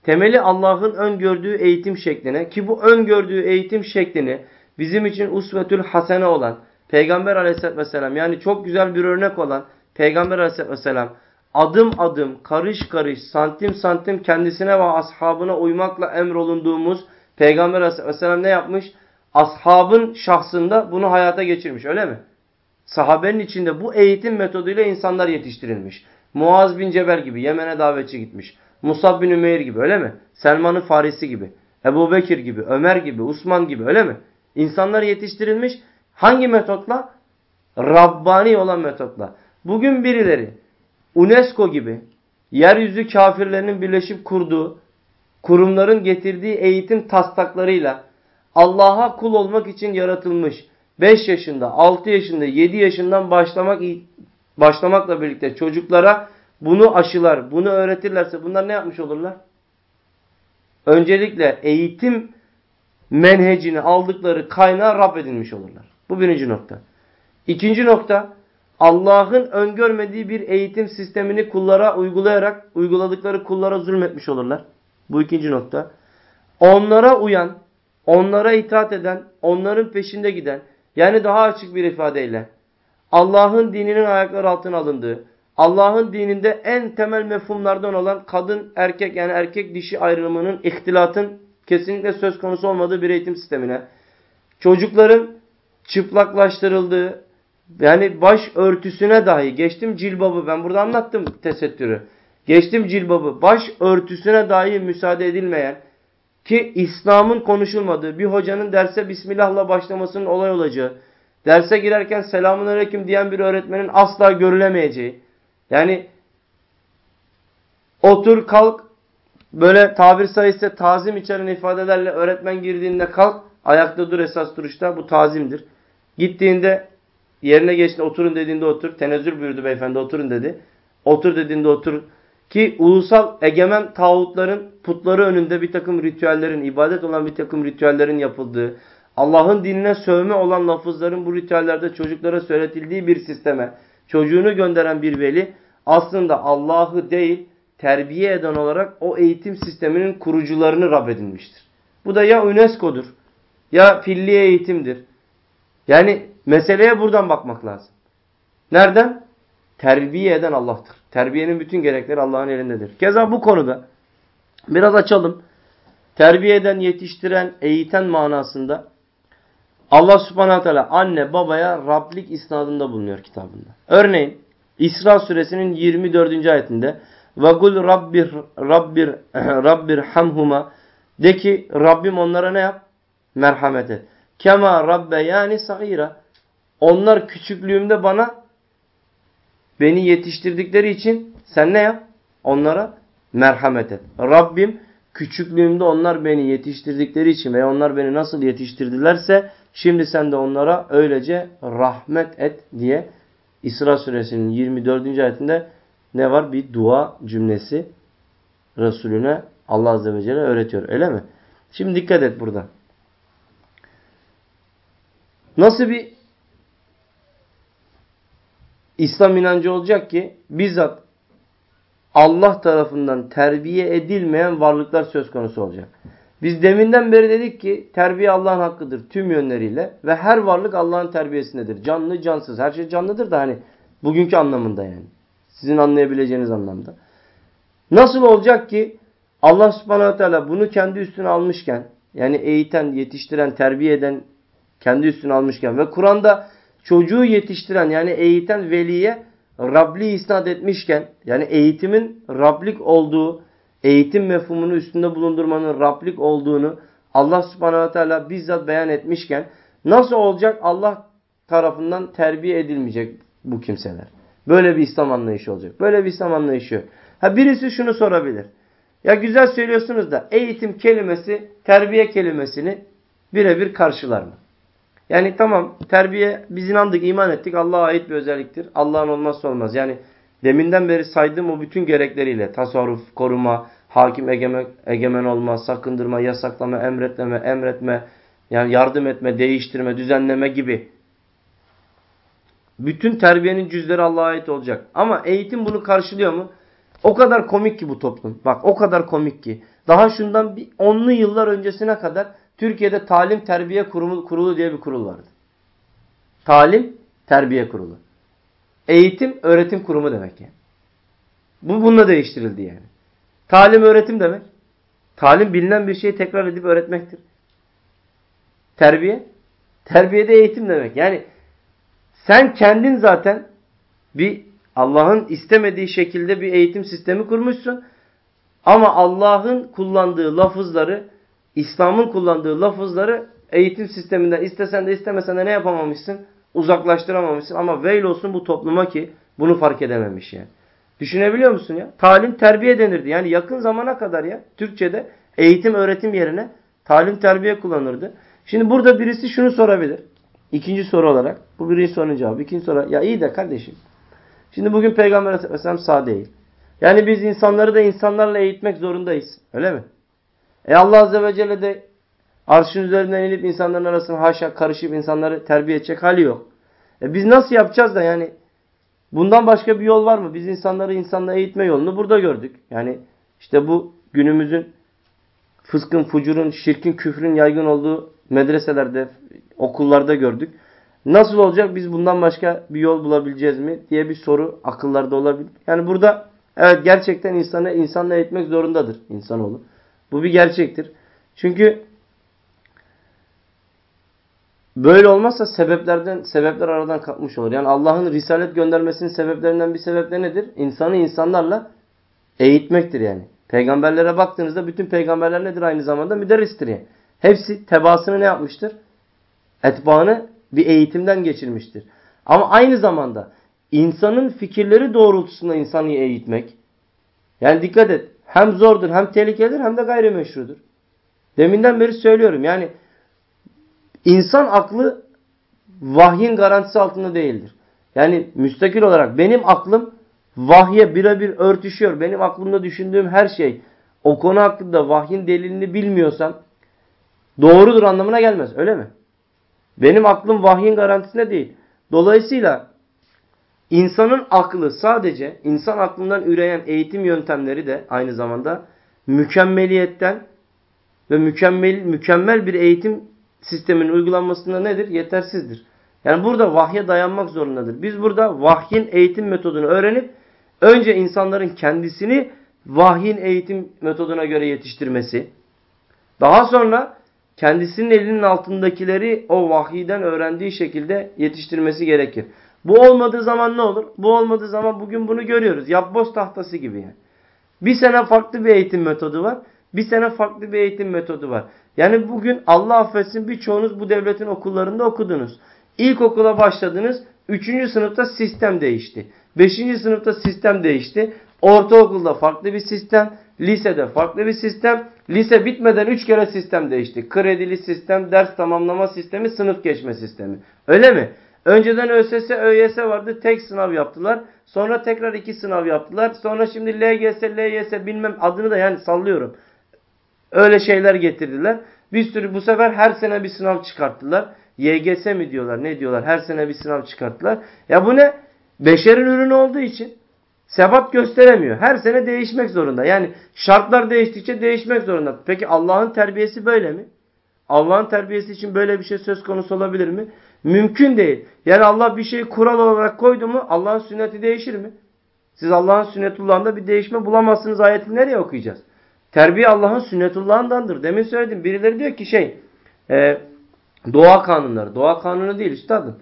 temeli Allah'ın öngördüğü eğitim şekline ki bu öngördüğü eğitim şeklini bizim için usvetül hasene olan Peygamber aleyhisselatü vesselam yani çok güzel bir örnek olan Peygamber aleyhisselatü vesselam adım adım, karış karış, santim santim kendisine ve ashabına uymakla emrolunduğumuz Peygamber aleyhisselatü vesselam ne yapmış? Ashabın şahsında bunu hayata geçirmiş öyle mi? Sahabenin içinde bu eğitim metoduyla insanlar yetiştirilmiş. Muaz bin Cebel gibi Yemen'e davetçi gitmiş. Musab bin Ümeyr gibi öyle mi? Selman'ın Farisi gibi. Ebu Bekir gibi, Ömer gibi, Osman gibi öyle mi? İnsanlar yetiştirilmiş. Hangi metotla? Rabbani olan metotla. Bugün birileri UNESCO gibi yeryüzü kafirlerinin birleşip kurduğu kurumların getirdiği eğitim taslaklarıyla Allah'a kul olmak için yaratılmış 5 yaşında, 6 yaşında, 7 yaşından başlamak başlamakla birlikte çocuklara bunu aşılar, bunu öğretirlerse bunlar ne yapmış olurlar? Öncelikle eğitim menhecini aldıkları kaynağı Rab edinmiş olurlar. Bu birinci nokta. İkinci nokta Allah'ın öngörmediği bir eğitim sistemini kullara uygulayarak uyguladıkları kullara zulmetmiş olurlar. Bu ikinci nokta. Onlara uyan, onlara itaat eden, onların peşinde giden yani daha açık bir ifadeyle Allah'ın dininin ayakları altına alındığı, Allah'ın dininde en temel mefhumlardan olan kadın erkek yani erkek dişi ayrımının ihtilatın kesinlikle söz konusu olmadığı bir eğitim sistemine, çocukların çıplaklaştırıldığı, yani baş örtüsüne dahi geçtim cilbabı ben burada anlattım tesettürü. Geçtim cilbabı baş örtüsüne dahi müsaade edilmeyen ki İslam'ın konuşulmadığı bir hocanın derse Bismillah'la başlamasının olay olacağı, derse girerken selamun aleyküm diyen bir öğretmenin asla görülemeyeceği, yani otur kalk böyle tabir sayısı tazim içeren ifadelerle öğretmen girdiğinde kalk ayakta dur esas duruşta bu tazimdir. Gittiğinde yerine geçtiğinde oturun dediğinde otur. Tenezzül buyurdu beyefendi oturun dedi. Otur dediğinde otur. Ki ulusal egemen tağutların putları önünde bir takım ritüellerin, ibadet olan bir takım ritüellerin yapıldığı, Allah'ın dinine sövme olan lafızların bu ritüellerde çocuklara söyletildiği bir sisteme çocuğunu gönderen bir veli aslında Allah'ı değil terbiye eden olarak o eğitim sisteminin kurucularını Rab edinmiştir. Bu da ya UNESCO'dur ya filli eğitimdir. Yani meseleye buradan bakmak lazım. Nereden? Terbiye eden Allah'tır. Terbiyenin bütün gerekleri Allah'ın elindedir. Keza bu konuda biraz açalım. Terbiye eden, yetiştiren, eğiten manasında Allah subhanahu teala anne babaya Rablik isnadında bulunuyor kitabında. Örneğin İsra suresinin 24. ayetinde ve kul rabbir rabbir rabbir hamhuma de ki Rabbim onlara ne yap? Merhamet et. Kema rabbe yani sagira. Onlar küçüklüğümde bana beni yetiştirdikleri için sen ne yap? Onlara merhamet et. Rabbim küçüklüğümde onlar beni yetiştirdikleri için veya onlar beni nasıl yetiştirdilerse şimdi sen de onlara öylece rahmet et diye İsra suresinin 24. ayetinde ne var? Bir dua cümlesi Resulüne Allah Azze ve Celle öğretiyor. Öyle mi? Şimdi dikkat et burada. Nasıl bir İslam inancı olacak ki bizzat Allah tarafından terbiye edilmeyen varlıklar söz konusu olacak. Biz deminden beri dedik ki terbiye Allah'ın hakkıdır tüm yönleriyle ve her varlık Allah'ın terbiyesindedir. Canlı, cansız. Her şey canlıdır da hani bugünkü anlamında yani. Sizin anlayabileceğiniz anlamda. Nasıl olacak ki Allah subhanahu teala bunu kendi üstüne almışken yani eğiten, yetiştiren, terbiye eden kendi üstüne almışken ve Kur'an'da çocuğu yetiştiren yani eğiten veliye Rabli isnat etmişken yani eğitimin Rablik olduğu, eğitim mefhumunu üstünde bulundurmanın Rablik olduğunu Allah subhanahu teala bizzat beyan etmişken nasıl olacak Allah tarafından terbiye edilmeyecek bu kimseler? Böyle bir İslam anlayışı olacak. Böyle bir İslam anlayışı. Ha birisi şunu sorabilir. Ya güzel söylüyorsunuz da eğitim kelimesi terbiye kelimesini birebir karşılar mı? Yani tamam terbiye biz inandık, iman ettik. Allah'a ait bir özelliktir. Allah'ın olmazsa olmaz. Yani deminden beri saydığım o bütün gerekleriyle tasarruf, koruma, hakim egemen, olma, sakındırma, yasaklama, emretleme, emretme, yani yardım etme, değiştirme, düzenleme gibi. Bütün terbiyenin cüzleri Allah'a ait olacak. Ama eğitim bunu karşılıyor mu? O kadar komik ki bu toplum. Bak o kadar komik ki. Daha şundan bir onlu yıllar öncesine kadar Türkiye'de Talim Terbiye Kurumu, Kurulu diye bir kurul vardı. Talim Terbiye Kurulu. Eğitim Öğretim Kurumu demek yani. Bu bununla değiştirildi yani. Talim öğretim demek. Talim bilinen bir şeyi tekrar edip öğretmektir. Terbiye. Terbiye de eğitim demek. Yani sen kendin zaten bir Allah'ın istemediği şekilde bir eğitim sistemi kurmuşsun. Ama Allah'ın kullandığı lafızları, İslam'ın kullandığı lafızları eğitim sisteminden istesen de istemesen de ne yapamamışsın? Uzaklaştıramamışsın. Ama veil olsun bu topluma ki bunu fark edememiş yani. Düşünebiliyor musun ya? Talim terbiye denirdi. Yani yakın zamana kadar ya Türkçe'de eğitim öğretim yerine talim terbiye kullanırdı. Şimdi burada birisi şunu sorabilir. İkinci soru olarak. Bu birinci sorunun cevabı. İkinci soru. Ya iyi de kardeşim. Şimdi bugün Peygamber Aleyhisselam sağ değil. Yani biz insanları da insanlarla eğitmek zorundayız. Öyle mi? E Allah Azze ve Celle de arşın üzerinden inip insanların arasına haşa karışıp insanları terbiye edecek hali yok. E biz nasıl yapacağız da yani bundan başka bir yol var mı? Biz insanları insanla eğitme yolunu burada gördük. Yani işte bu günümüzün fıskın, fucurun, şirkin, küfrün yaygın olduğu medreselerde, okullarda gördük. Nasıl olacak biz bundan başka bir yol bulabileceğiz mi diye bir soru akıllarda olabilir. Yani burada evet gerçekten insanı insanla eğitmek zorundadır insanoğlu. Bu bir gerçektir. Çünkü böyle olmazsa sebeplerden sebepler aradan kalkmış olur. Yani Allah'ın risalet göndermesinin sebeplerinden bir sebep de nedir? İnsanı insanlarla eğitmektir yani. Peygamberlere baktığınızda bütün peygamberler nedir aynı zamanda? Müderristir yani. Hepsi tebaasını ne yapmıştır? Etbaını bir eğitimden geçirmiştir. Ama aynı zamanda insanın fikirleri doğrultusunda insanı eğitmek. Yani dikkat et. Hem zordur hem tehlikelidir hem de gayrimeşrudur. Deminden beri söylüyorum. Yani insan aklı vahyin garantisi altında değildir. Yani müstakil olarak benim aklım vahye birebir örtüşüyor. Benim aklımda düşündüğüm her şey o konu hakkında vahyin delilini bilmiyorsam doğrudur anlamına gelmez. Öyle mi? Benim aklım vahyin garantisine değil. Dolayısıyla insanın aklı sadece insan aklından üreyen eğitim yöntemleri de aynı zamanda mükemmeliyetten ve mükemmel, mükemmel bir eğitim sisteminin uygulanmasında nedir? Yetersizdir. Yani burada vahye dayanmak zorundadır. Biz burada vahyin eğitim metodunu öğrenip önce insanların kendisini vahyin eğitim metoduna göre yetiştirmesi, daha sonra kendisinin elinin altındakileri o vahiyden öğrendiği şekilde yetiştirmesi gerekir. Bu olmadığı zaman ne olur? Bu olmadığı zaman bugün bunu görüyoruz. Yapboz tahtası gibi yani. Bir sene farklı bir eğitim metodu var. Bir sene farklı bir eğitim metodu var. Yani bugün Allah affetsin birçoğunuz bu devletin okullarında okudunuz. İlkokula başladınız. Üçüncü sınıfta sistem değişti. Beşinci sınıfta sistem değişti. Ortaokulda farklı bir sistem. Lisede farklı bir sistem. Lise bitmeden üç kere sistem değişti. Kredili sistem, ders tamamlama sistemi, sınıf geçme sistemi. Öyle mi? Önceden ÖSS, ÖYS vardı. Tek sınav yaptılar. Sonra tekrar iki sınav yaptılar. Sonra şimdi LGS, LYS bilmem adını da yani sallıyorum. Öyle şeyler getirdiler. Bir sürü bu sefer her sene bir sınav çıkarttılar. YGS mi diyorlar ne diyorlar her sene bir sınav çıkarttılar. Ya bu ne? Beşerin ürünü olduğu için sebat gösteremiyor. Her sene değişmek zorunda. Yani şartlar değiştikçe değişmek zorunda. Peki Allah'ın terbiyesi böyle mi? Allah'ın terbiyesi için böyle bir şey söz konusu olabilir mi? Mümkün değil. Yani Allah bir şeyi kural olarak koydu mu Allah'ın sünneti değişir mi? Siz Allah'ın sünnetullahında bir değişme bulamazsınız ayetini nereye okuyacağız? Terbiye Allah'ın sünnetullahındandır. Demin söyledim. Birileri diyor ki şey e, doğa kanunları. Doğa kanunu değil üstadım.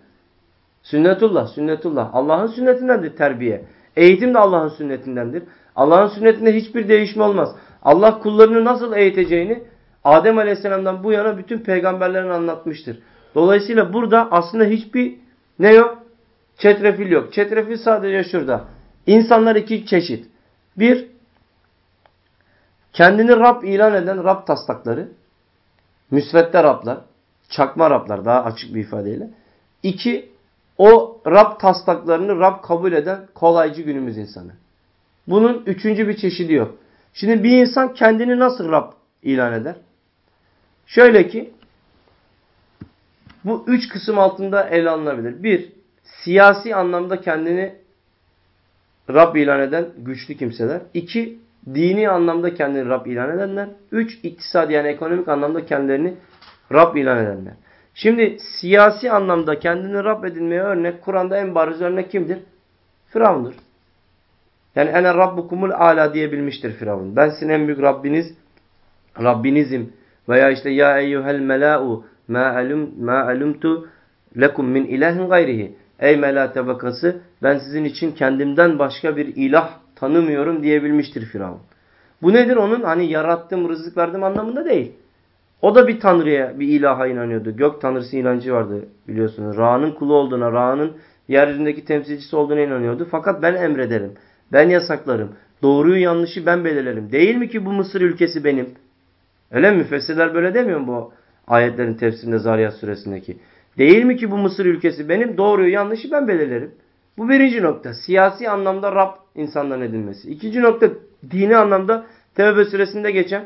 Sünnetullah, sünnetullah. Allah'ın sünnetindendir terbiye. Eğitim de Allah'ın sünnetindendir. Allah'ın sünnetinde hiçbir değişme olmaz. Allah kullarını nasıl eğiteceğini Adem Aleyhisselam'dan bu yana bütün peygamberlerin anlatmıştır. Dolayısıyla burada aslında hiçbir ne yok? Çetrefil yok. Çetrefil sadece şurada. İnsanlar iki çeşit. Bir, kendini Rab ilan eden Rab taslakları. Müsvedde Rablar. Çakma Rablar daha açık bir ifadeyle. İki, o Rab taslaklarını Rab kabul eden kolaycı günümüz insanı. Bunun üçüncü bir çeşidi yok. Şimdi bir insan kendini nasıl Rab ilan eder? Şöyle ki bu üç kısım altında ele alınabilir. Bir, siyasi anlamda kendini Rab ilan eden güçlü kimseler. İki, dini anlamda kendini Rab ilan edenler. Üç, iktisadi yani ekonomik anlamda kendilerini Rab ilan edenler. Şimdi siyasi anlamda kendini Rab edinmeye örnek Kur'an'da en bariz örnek kimdir? Firavundur. Yani ene rabbukumul ala diyebilmiştir Firavun. Ben sizin en büyük Rabbiniz, Rabbinizim. Veya işte ya eyyuhel mela'u ma alum ma alumtu lekum min ilahin gayrihi. Ey mela tabakası ben sizin için kendimden başka bir ilah tanımıyorum diyebilmiştir Firavun. Bu nedir onun hani yarattım rızık verdim anlamında değil. O da bir tanrıya, bir ilaha inanıyordu. Gök tanrısı inancı vardı biliyorsunuz. Ra'nın kulu olduğuna, Ra'nın yeryüzündeki temsilcisi olduğuna inanıyordu. Fakat ben emrederim. Ben yasaklarım. Doğruyu yanlışı ben belirlerim. Değil mi ki bu Mısır ülkesi benim? Öyle mi? Müfessirler böyle demiyor mu bu ayetlerin tefsirinde Zariyat suresindeki? Değil mi ki bu Mısır ülkesi benim? Doğruyu yanlışı ben belirlerim. Bu birinci nokta. Siyasi anlamda Rab insanların edilmesi. İkinci nokta dini anlamda Tevbe suresinde geçen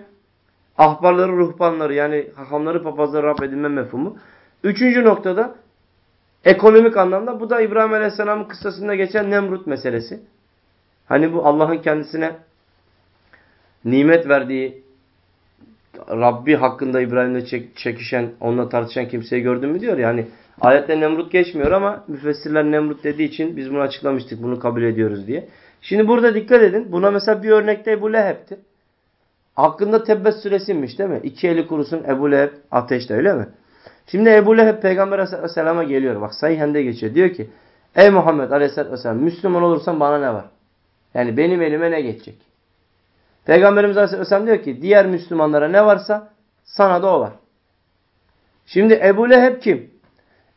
ahbarları, ruhbanları yani hahamları, papazları Rab edinme mefhumu. Üçüncü noktada ekonomik anlamda bu da İbrahim Aleyhisselam'ın kıssasında geçen Nemrut meselesi. Hani bu Allah'ın kendisine nimet verdiği Rabbi hakkında İbrahim'le çekişen, onunla tartışan kimseyi gördün mü diyor. Yani ayette Nemrut geçmiyor ama müfessirler Nemrut dediği için biz bunu açıklamıştık. Bunu kabul ediyoruz diye. Şimdi burada dikkat edin. Buna mesela bir örnekte Ebu Leheb'tir. Hakkında Tebbet suresinmiş değil mi? İki eli kurusun Ebu Leheb ateşte öyle mi? Şimdi Ebu Leheb Peygamber Aleyhisselam'a geliyor. Bak sayhende geçiyor. Diyor ki Ey Muhammed Aleyhisselam Müslüman olursan bana ne var? Yani benim elime ne geçecek? Peygamberimiz Aleyhisselam diyor ki diğer Müslümanlara ne varsa sana da o var. Şimdi Ebu Leheb kim?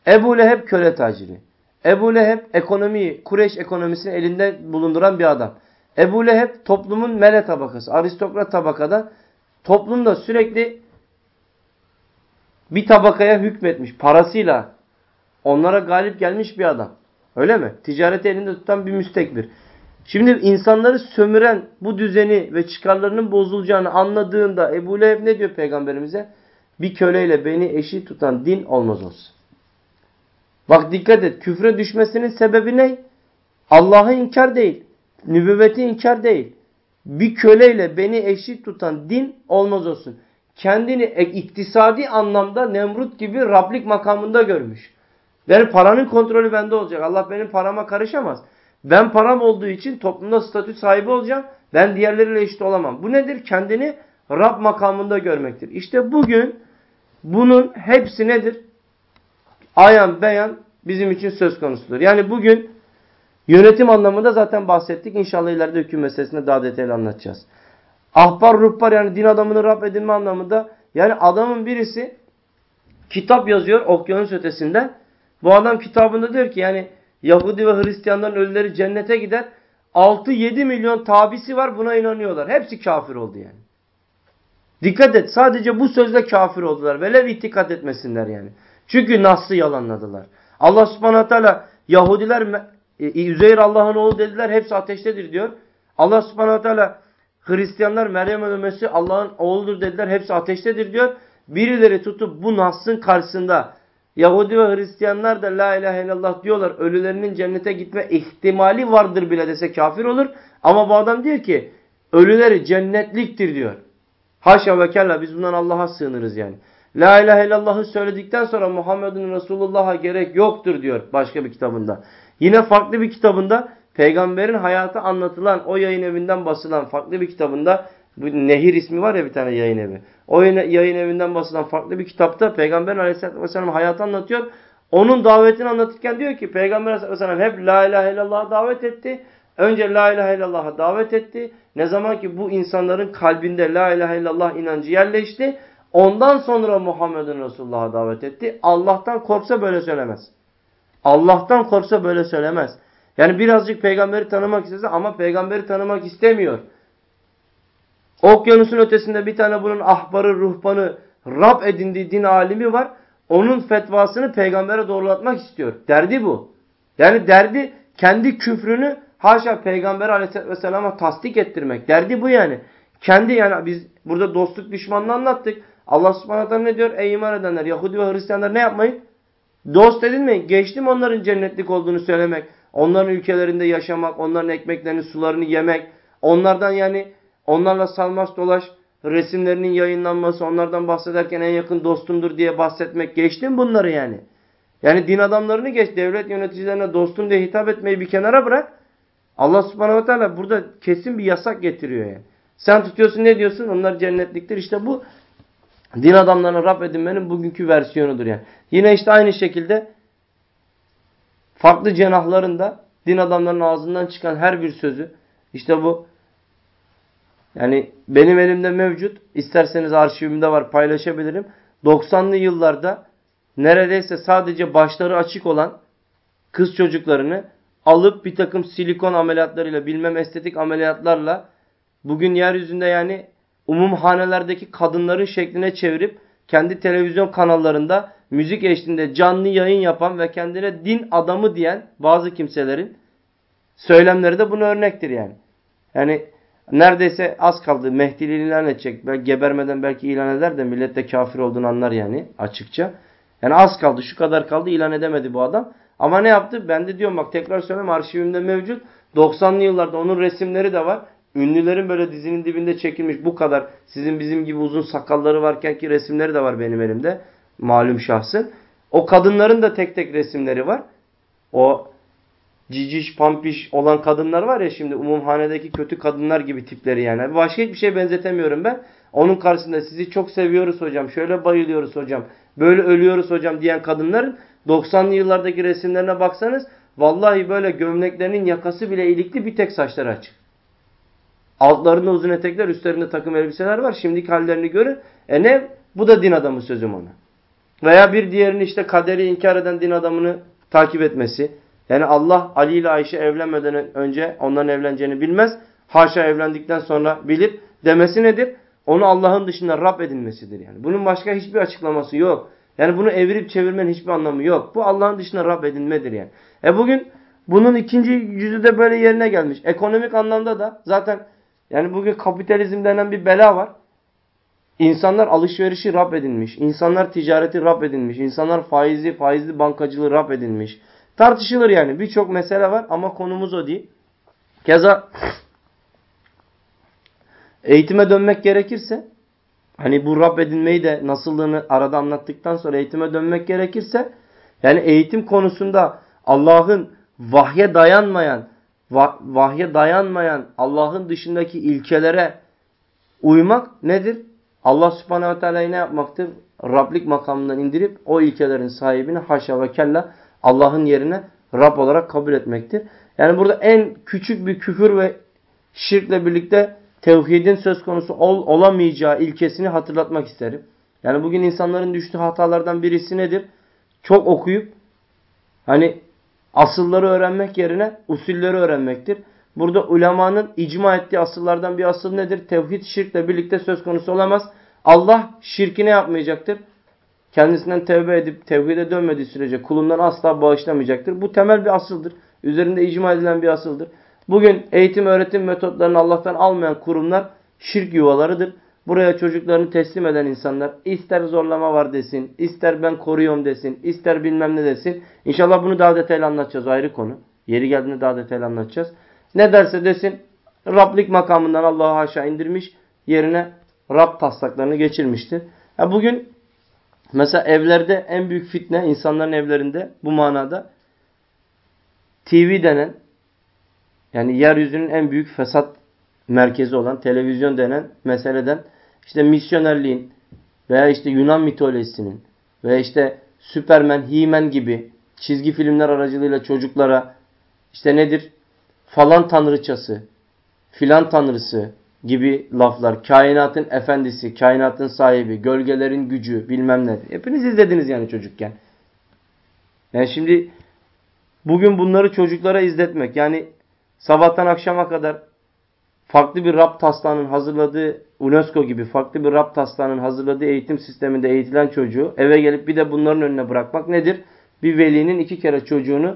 Ebu Leheb köle taciri. Ebu Leheb ekonomiyi, Kureş ekonomisini elinde bulunduran bir adam. Ebu Leheb toplumun mele tabakası, aristokrat tabakada toplumda sürekli bir tabakaya hükmetmiş parasıyla onlara galip gelmiş bir adam. Öyle mi? Ticareti elinde tutan bir müstekbir. Şimdi insanları sömüren bu düzeni ve çıkarlarının bozulacağını anladığında Ebu Leheb ne diyor peygamberimize? Bir köleyle beni eşit tutan din olmaz olsun. Bak dikkat et küfre düşmesinin sebebi ne? Allah'ı inkar değil. Nübüvveti inkar değil. Bir köleyle beni eşit tutan din olmaz olsun. Kendini iktisadi anlamda Nemrut gibi Rablik makamında görmüş. Yani paranın kontrolü bende olacak. Allah benim parama karışamaz. Ben param olduğu için toplumda statü sahibi olacağım. Ben diğerleriyle eşit olamam. Bu nedir? Kendini Rab makamında görmektir. İşte bugün bunun hepsi nedir? Ayan beyan bizim için söz konusudur. Yani bugün yönetim anlamında zaten bahsettik. İnşallah ileride hüküm meselesinde daha detaylı anlatacağız. Ahbar, ruhbar yani din adamını Rab edinme anlamında yani adamın birisi kitap yazıyor okyanus ötesinde. Bu adam kitabında diyor ki yani Yahudi ve Hristiyanların ölüleri cennete gider. 6-7 milyon tabisi var buna inanıyorlar. Hepsi kafir oldu yani. Dikkat et sadece bu sözle kafir oldular. Velev itikad etmesinler yani. Çünkü Nas'ı yalanladılar. Allah subhanahu teala Yahudiler e, Üzeyr Allah'ın oğlu dediler hepsi ateştedir diyor. Allah subhanahu teala Hristiyanlar Meryem ve Allah'ın oğludur dediler hepsi ateştedir diyor. Birileri tutup bu Nas'ın karşısında Yahudi ve Hristiyanlar da la ilahe illallah diyorlar. Ölülerinin cennete gitme ihtimali vardır bile dese kafir olur. Ama bu adam diyor ki ölüleri cennetliktir diyor. Haşa ve kella biz bundan Allah'a sığınırız yani. La ilahe illallah'ı söyledikten sonra Muhammedun Resulullah'a gerek yoktur diyor başka bir kitabında. Yine farklı bir kitabında peygamberin hayatı anlatılan o yayın evinden basılan farklı bir kitabında bu Nehir ismi var ya bir tane yayın evi. O yayın evinden basılan farklı bir kitapta Peygamber aleyhisselatü vesselam hayatı anlatıyor. Onun davetini anlatırken diyor ki Peygamber aleyhisselatü vesselam hep la ilahe illallah'a davet etti. Önce la ilahe illallah'a davet etti. Ne zaman ki bu insanların kalbinde la ilahe illallah inancı yerleşti. Ondan sonra Muhammedun Resulullah'a davet etti. Allah'tan korksa böyle söylemez. Allah'tan korksa böyle söylemez. Yani birazcık peygamberi tanımak istese ama peygamberi tanımak istemiyor. Okyanusun ötesinde bir tane bunun ahbarı, ruhbanı, Rab edindiği din alimi var. Onun fetvasını peygambere doğrulatmak istiyor. Derdi bu. Yani derdi kendi küfrünü haşa peygamber aleyhisselam'a tasdik ettirmek. Derdi bu yani. Kendi yani biz burada dostluk düşmanlığı anlattık. Allah subhanahu teala ne diyor? Ey iman edenler Yahudi ve Hristiyanlar ne yapmayın? Dost edinmeyin. Geçtim onların cennetlik olduğunu söylemek. Onların ülkelerinde yaşamak. Onların ekmeklerini sularını yemek. Onlardan yani onlarla salmaç dolaş. Resimlerinin yayınlanması. Onlardan bahsederken en yakın dostumdur diye bahsetmek. Geçtim bunları yani. Yani din adamlarını geç. Devlet yöneticilerine dostum diye hitap etmeyi bir kenara bırak. Allah subhanahu teala burada kesin bir yasak getiriyor yani. Sen tutuyorsun ne diyorsun? Onlar cennetliktir. İşte bu din adamlarına Rab edinmenin bugünkü versiyonudur yani. Yine işte aynı şekilde farklı cenahlarında din adamlarının ağzından çıkan her bir sözü işte bu yani benim elimde mevcut. İsterseniz arşivimde var paylaşabilirim. 90'lı yıllarda neredeyse sadece başları açık olan kız çocuklarını alıp bir takım silikon ameliyatlarıyla bilmem estetik ameliyatlarla bugün yeryüzünde yani umumhanelerdeki kadınların şekline çevirip kendi televizyon kanallarında müzik eşliğinde canlı yayın yapan ve kendine din adamı diyen bazı kimselerin söylemleri de buna örnektir yani. Yani neredeyse az kaldı. Mehdiliğini ilan edecek. Belki gebermeden belki ilan eder de millet de kafir olduğunu anlar yani açıkça. Yani az kaldı. Şu kadar kaldı. ilan edemedi bu adam. Ama ne yaptı? Ben de diyorum bak tekrar söyleyeyim arşivimde mevcut. 90'lı yıllarda onun resimleri de var. Ünlülerin böyle dizinin dibinde çekilmiş bu kadar sizin bizim gibi uzun sakalları varken ki resimleri de var benim elimde. Malum şahsın. O kadınların da tek tek resimleri var. O ciciş, pampiş olan kadınlar var ya şimdi umumhanedeki kötü kadınlar gibi tipleri yani. Başka hiçbir şey benzetemiyorum ben. Onun karşısında sizi çok seviyoruz hocam, şöyle bayılıyoruz hocam, böyle ölüyoruz hocam diyen kadınların 90'lı yıllardaki resimlerine baksanız vallahi böyle gömleklerinin yakası bile ilikli bir tek saçları açık. Altlarında uzun etekler, üstlerinde takım elbiseler var. Şimdiki hallerini görün. E ne? Bu da din adamı sözüm ona. Veya bir diğerini işte kaderi inkar eden din adamını takip etmesi. Yani Allah Ali ile Ayşe evlenmeden önce onların evleneceğini bilmez. Haşa evlendikten sonra bilip demesi nedir? Onu Allah'ın dışında Rab edinmesidir yani. Bunun başka hiçbir açıklaması yok. Yani bunu evirip çevirmenin hiçbir anlamı yok. Bu Allah'ın dışında Rab edinmedir yani. E bugün bunun ikinci yüzü de böyle yerine gelmiş. Ekonomik anlamda da zaten yani bugün kapitalizm denen bir bela var. İnsanlar alışverişi Rab edinmiş. İnsanlar ticareti Rab edinmiş. İnsanlar faizi, faizli bankacılığı Rab edinmiş. Tartışılır yani. Birçok mesele var ama konumuz o değil. Keza eğitime dönmek gerekirse hani bu Rab edinmeyi de nasıllığını arada anlattıktan sonra eğitime dönmek gerekirse yani eğitim konusunda Allah'ın vahye dayanmayan vahye dayanmayan Allah'ın dışındaki ilkelere uymak nedir? Allah subhanehu ve teala'yı ne yapmaktır? Rablik makamından indirip o ilkelerin sahibini haşa ve kella Allah'ın yerine Rab olarak kabul etmektir. Yani burada en küçük bir küfür ve şirkle birlikte tevhidin söz konusu ol, olamayacağı ilkesini hatırlatmak isterim. Yani bugün insanların düştüğü hatalardan birisi nedir? Çok okuyup hani asılları öğrenmek yerine usulleri öğrenmektir. Burada ulemanın icma ettiği asıllardan bir asıl nedir? Tevhid şirkle birlikte söz konusu olamaz. Allah şirkine yapmayacaktır? Kendisinden tevbe edip tevhide dönmediği sürece kulundan asla bağışlamayacaktır. Bu temel bir asıldır. Üzerinde icma edilen bir asıldır. Bugün eğitim öğretim metotlarını Allah'tan almayan kurumlar şirk yuvalarıdır. Buraya çocuklarını teslim eden insanlar ister zorlama var desin, ister ben koruyorum desin, ister bilmem ne desin. İnşallah bunu daha detaylı anlatacağız ayrı konu. Yeri geldiğinde daha detaylı anlatacağız. Ne derse desin Rablik makamından Allah'ı aşağı indirmiş yerine Rab taslaklarını geçirmiştir. Ya bugün mesela evlerde en büyük fitne insanların evlerinde bu manada TV denen yani yeryüzünün en büyük fesat merkezi olan televizyon denen meseleden işte misyonerliğin veya işte Yunan mitolojisinin veya işte Superman, He-Man gibi çizgi filmler aracılığıyla çocuklara işte nedir? Falan tanrıçası, filan tanrısı gibi laflar, kainatın efendisi, kainatın sahibi, gölgelerin gücü bilmem ne. Hepiniz izlediniz yani çocukken. Yani şimdi bugün bunları çocuklara izletmek yani sabahtan akşama kadar farklı bir Rab taslağının hazırladığı UNESCO gibi farklı bir Rab taslağının hazırladığı eğitim sisteminde eğitilen çocuğu eve gelip bir de bunların önüne bırakmak nedir? Bir velinin iki kere çocuğunu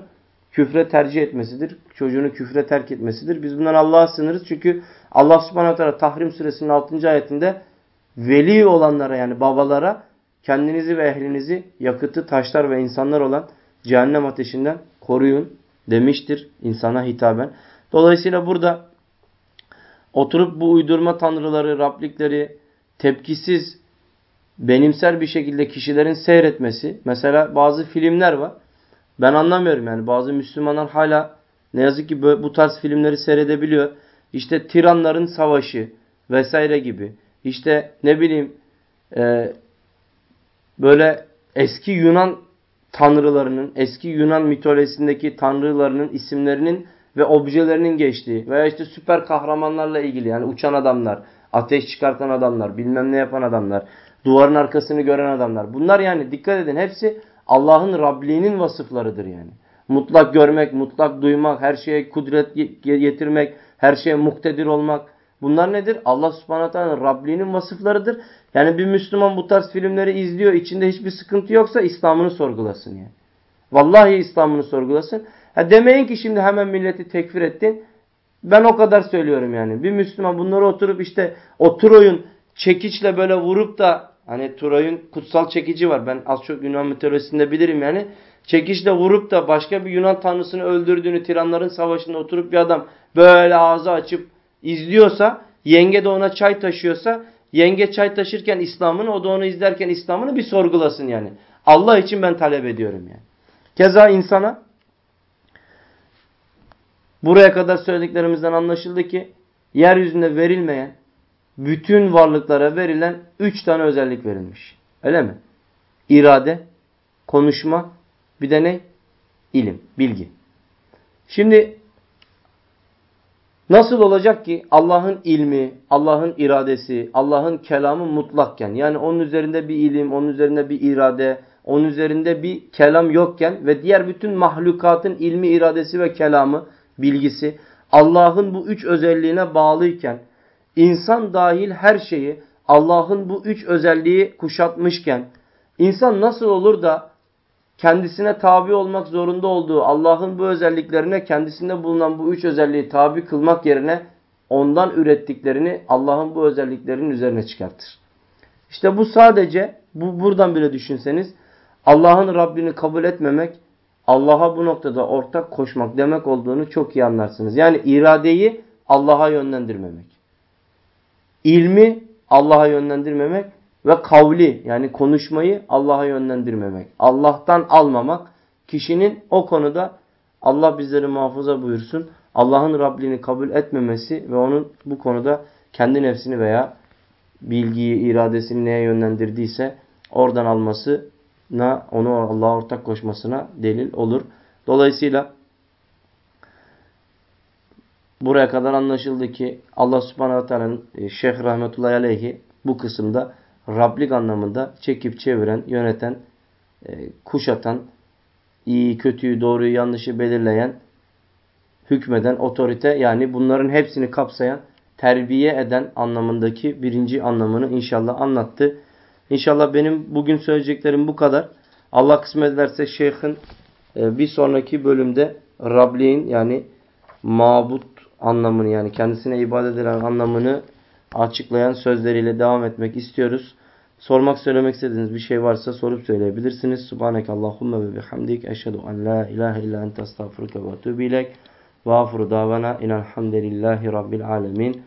küfre tercih etmesidir. Çocuğunu küfre terk etmesidir. Biz bundan Allah'a sınırız. Çünkü Allah subhanahu teala Tahrim suresinin 6. ayetinde veli olanlara yani babalara kendinizi ve ehlinizi yakıtı, taşlar ve insanlar olan cehennem ateşinden koruyun demiştir insana hitaben. Dolayısıyla burada oturup bu uydurma tanrıları, Rablikleri tepkisiz, benimser bir şekilde kişilerin seyretmesi. Mesela bazı filmler var. Ben anlamıyorum yani bazı Müslümanlar hala ne yazık ki bu tarz filmleri seyredebiliyor. İşte tiranların savaşı vesaire gibi. İşte ne bileyim e, böyle eski Yunan tanrılarının, eski Yunan mitolojisindeki tanrılarının isimlerinin ve objelerinin geçtiği veya işte süper kahramanlarla ilgili yani uçan adamlar, ateş çıkartan adamlar, bilmem ne yapan adamlar, duvarın arkasını gören adamlar. Bunlar yani dikkat edin hepsi Allah'ın Rabliğinin vasıflarıdır yani. Mutlak görmek, mutlak duymak, her şeye kudret getirmek, her şeye muktedir olmak. Bunlar nedir? Allah subhanahu teala'nın Rabliğinin vasıflarıdır. Yani bir Müslüman bu tarz filmleri izliyor, içinde hiçbir sıkıntı yoksa İslam'ını sorgulasın yani. Vallahi İslam'ını sorgulasın. Ha demeyin ki şimdi hemen milleti tekfir ettin. Ben o kadar söylüyorum yani. Bir Müslüman bunları oturup işte o Troy'un çekiçle böyle vurup da hani Troy'un kutsal çekici var. Ben az çok Yunan mitolojisinde bilirim yani. Çekiçle vurup da başka bir Yunan tanrısını öldürdüğünü tiranların savaşında oturup bir adam böyle ağzı açıp izliyorsa yenge de ona çay taşıyorsa yenge çay taşırken İslam'ını o da onu izlerken İslam'ını bir sorgulasın yani. Allah için ben talep ediyorum yani. Keza insana buraya kadar söylediklerimizden anlaşıldı ki yeryüzünde verilmeyen bütün varlıklara verilen üç tane özellik verilmiş. Öyle mi? İrade, konuşma, bir de ne? İlim, bilgi. Şimdi nasıl olacak ki Allah'ın ilmi, Allah'ın iradesi, Allah'ın kelamı mutlakken yani onun üzerinde bir ilim, onun üzerinde bir irade, onun üzerinde bir kelam yokken ve diğer bütün mahlukatın ilmi, iradesi ve kelamı, bilgisi Allah'ın bu üç özelliğine bağlıyken insan dahil her şeyi Allah'ın bu üç özelliği kuşatmışken insan nasıl olur da kendisine tabi olmak zorunda olduğu Allah'ın bu özelliklerine kendisinde bulunan bu üç özelliği tabi kılmak yerine ondan ürettiklerini Allah'ın bu özelliklerinin üzerine çıkartır. İşte bu sadece bu buradan bile düşünseniz Allah'ın Rabbini kabul etmemek Allah'a bu noktada ortak koşmak demek olduğunu çok iyi anlarsınız. Yani iradeyi Allah'a yönlendirmemek. İlmi Allah'a yönlendirmemek ve kavli yani konuşmayı Allah'a yönlendirmemek. Allah'tan almamak kişinin o konuda Allah bizleri muhafaza buyursun. Allah'ın Rabbini kabul etmemesi ve onun bu konuda kendi nefsini veya bilgiyi, iradesini neye yönlendirdiyse oradan almasına, onu Allah'a ortak koşmasına delil olur. Dolayısıyla buraya kadar anlaşıldı ki Allah subhanahu teala'nın e, Şeyh rahmetullahi aleyhi bu kısımda Rablik anlamında çekip çeviren, yöneten, e, kuşatan, iyi, kötüyü, doğruyu, yanlışı belirleyen, hükmeden, otorite yani bunların hepsini kapsayan, terbiye eden anlamındaki birinci anlamını inşallah anlattı. İnşallah benim bugün söyleyeceklerim bu kadar. Allah kısmet ederse şeyhin e, bir sonraki bölümde Rabliğin yani mabut anlamını yani kendisine ibadet edilen anlamını açıklayan sözleriyle devam etmek istiyoruz. Sormak söylemek istediğiniz bir şey varsa sorup söyleyebilirsiniz. Subhaneke Allahümme ve bihamdik. Eşhedü en la ilahe illa ente estağfurüke ve etûbü ilek. Ve davana inelhamdülillahi rabbil alemin.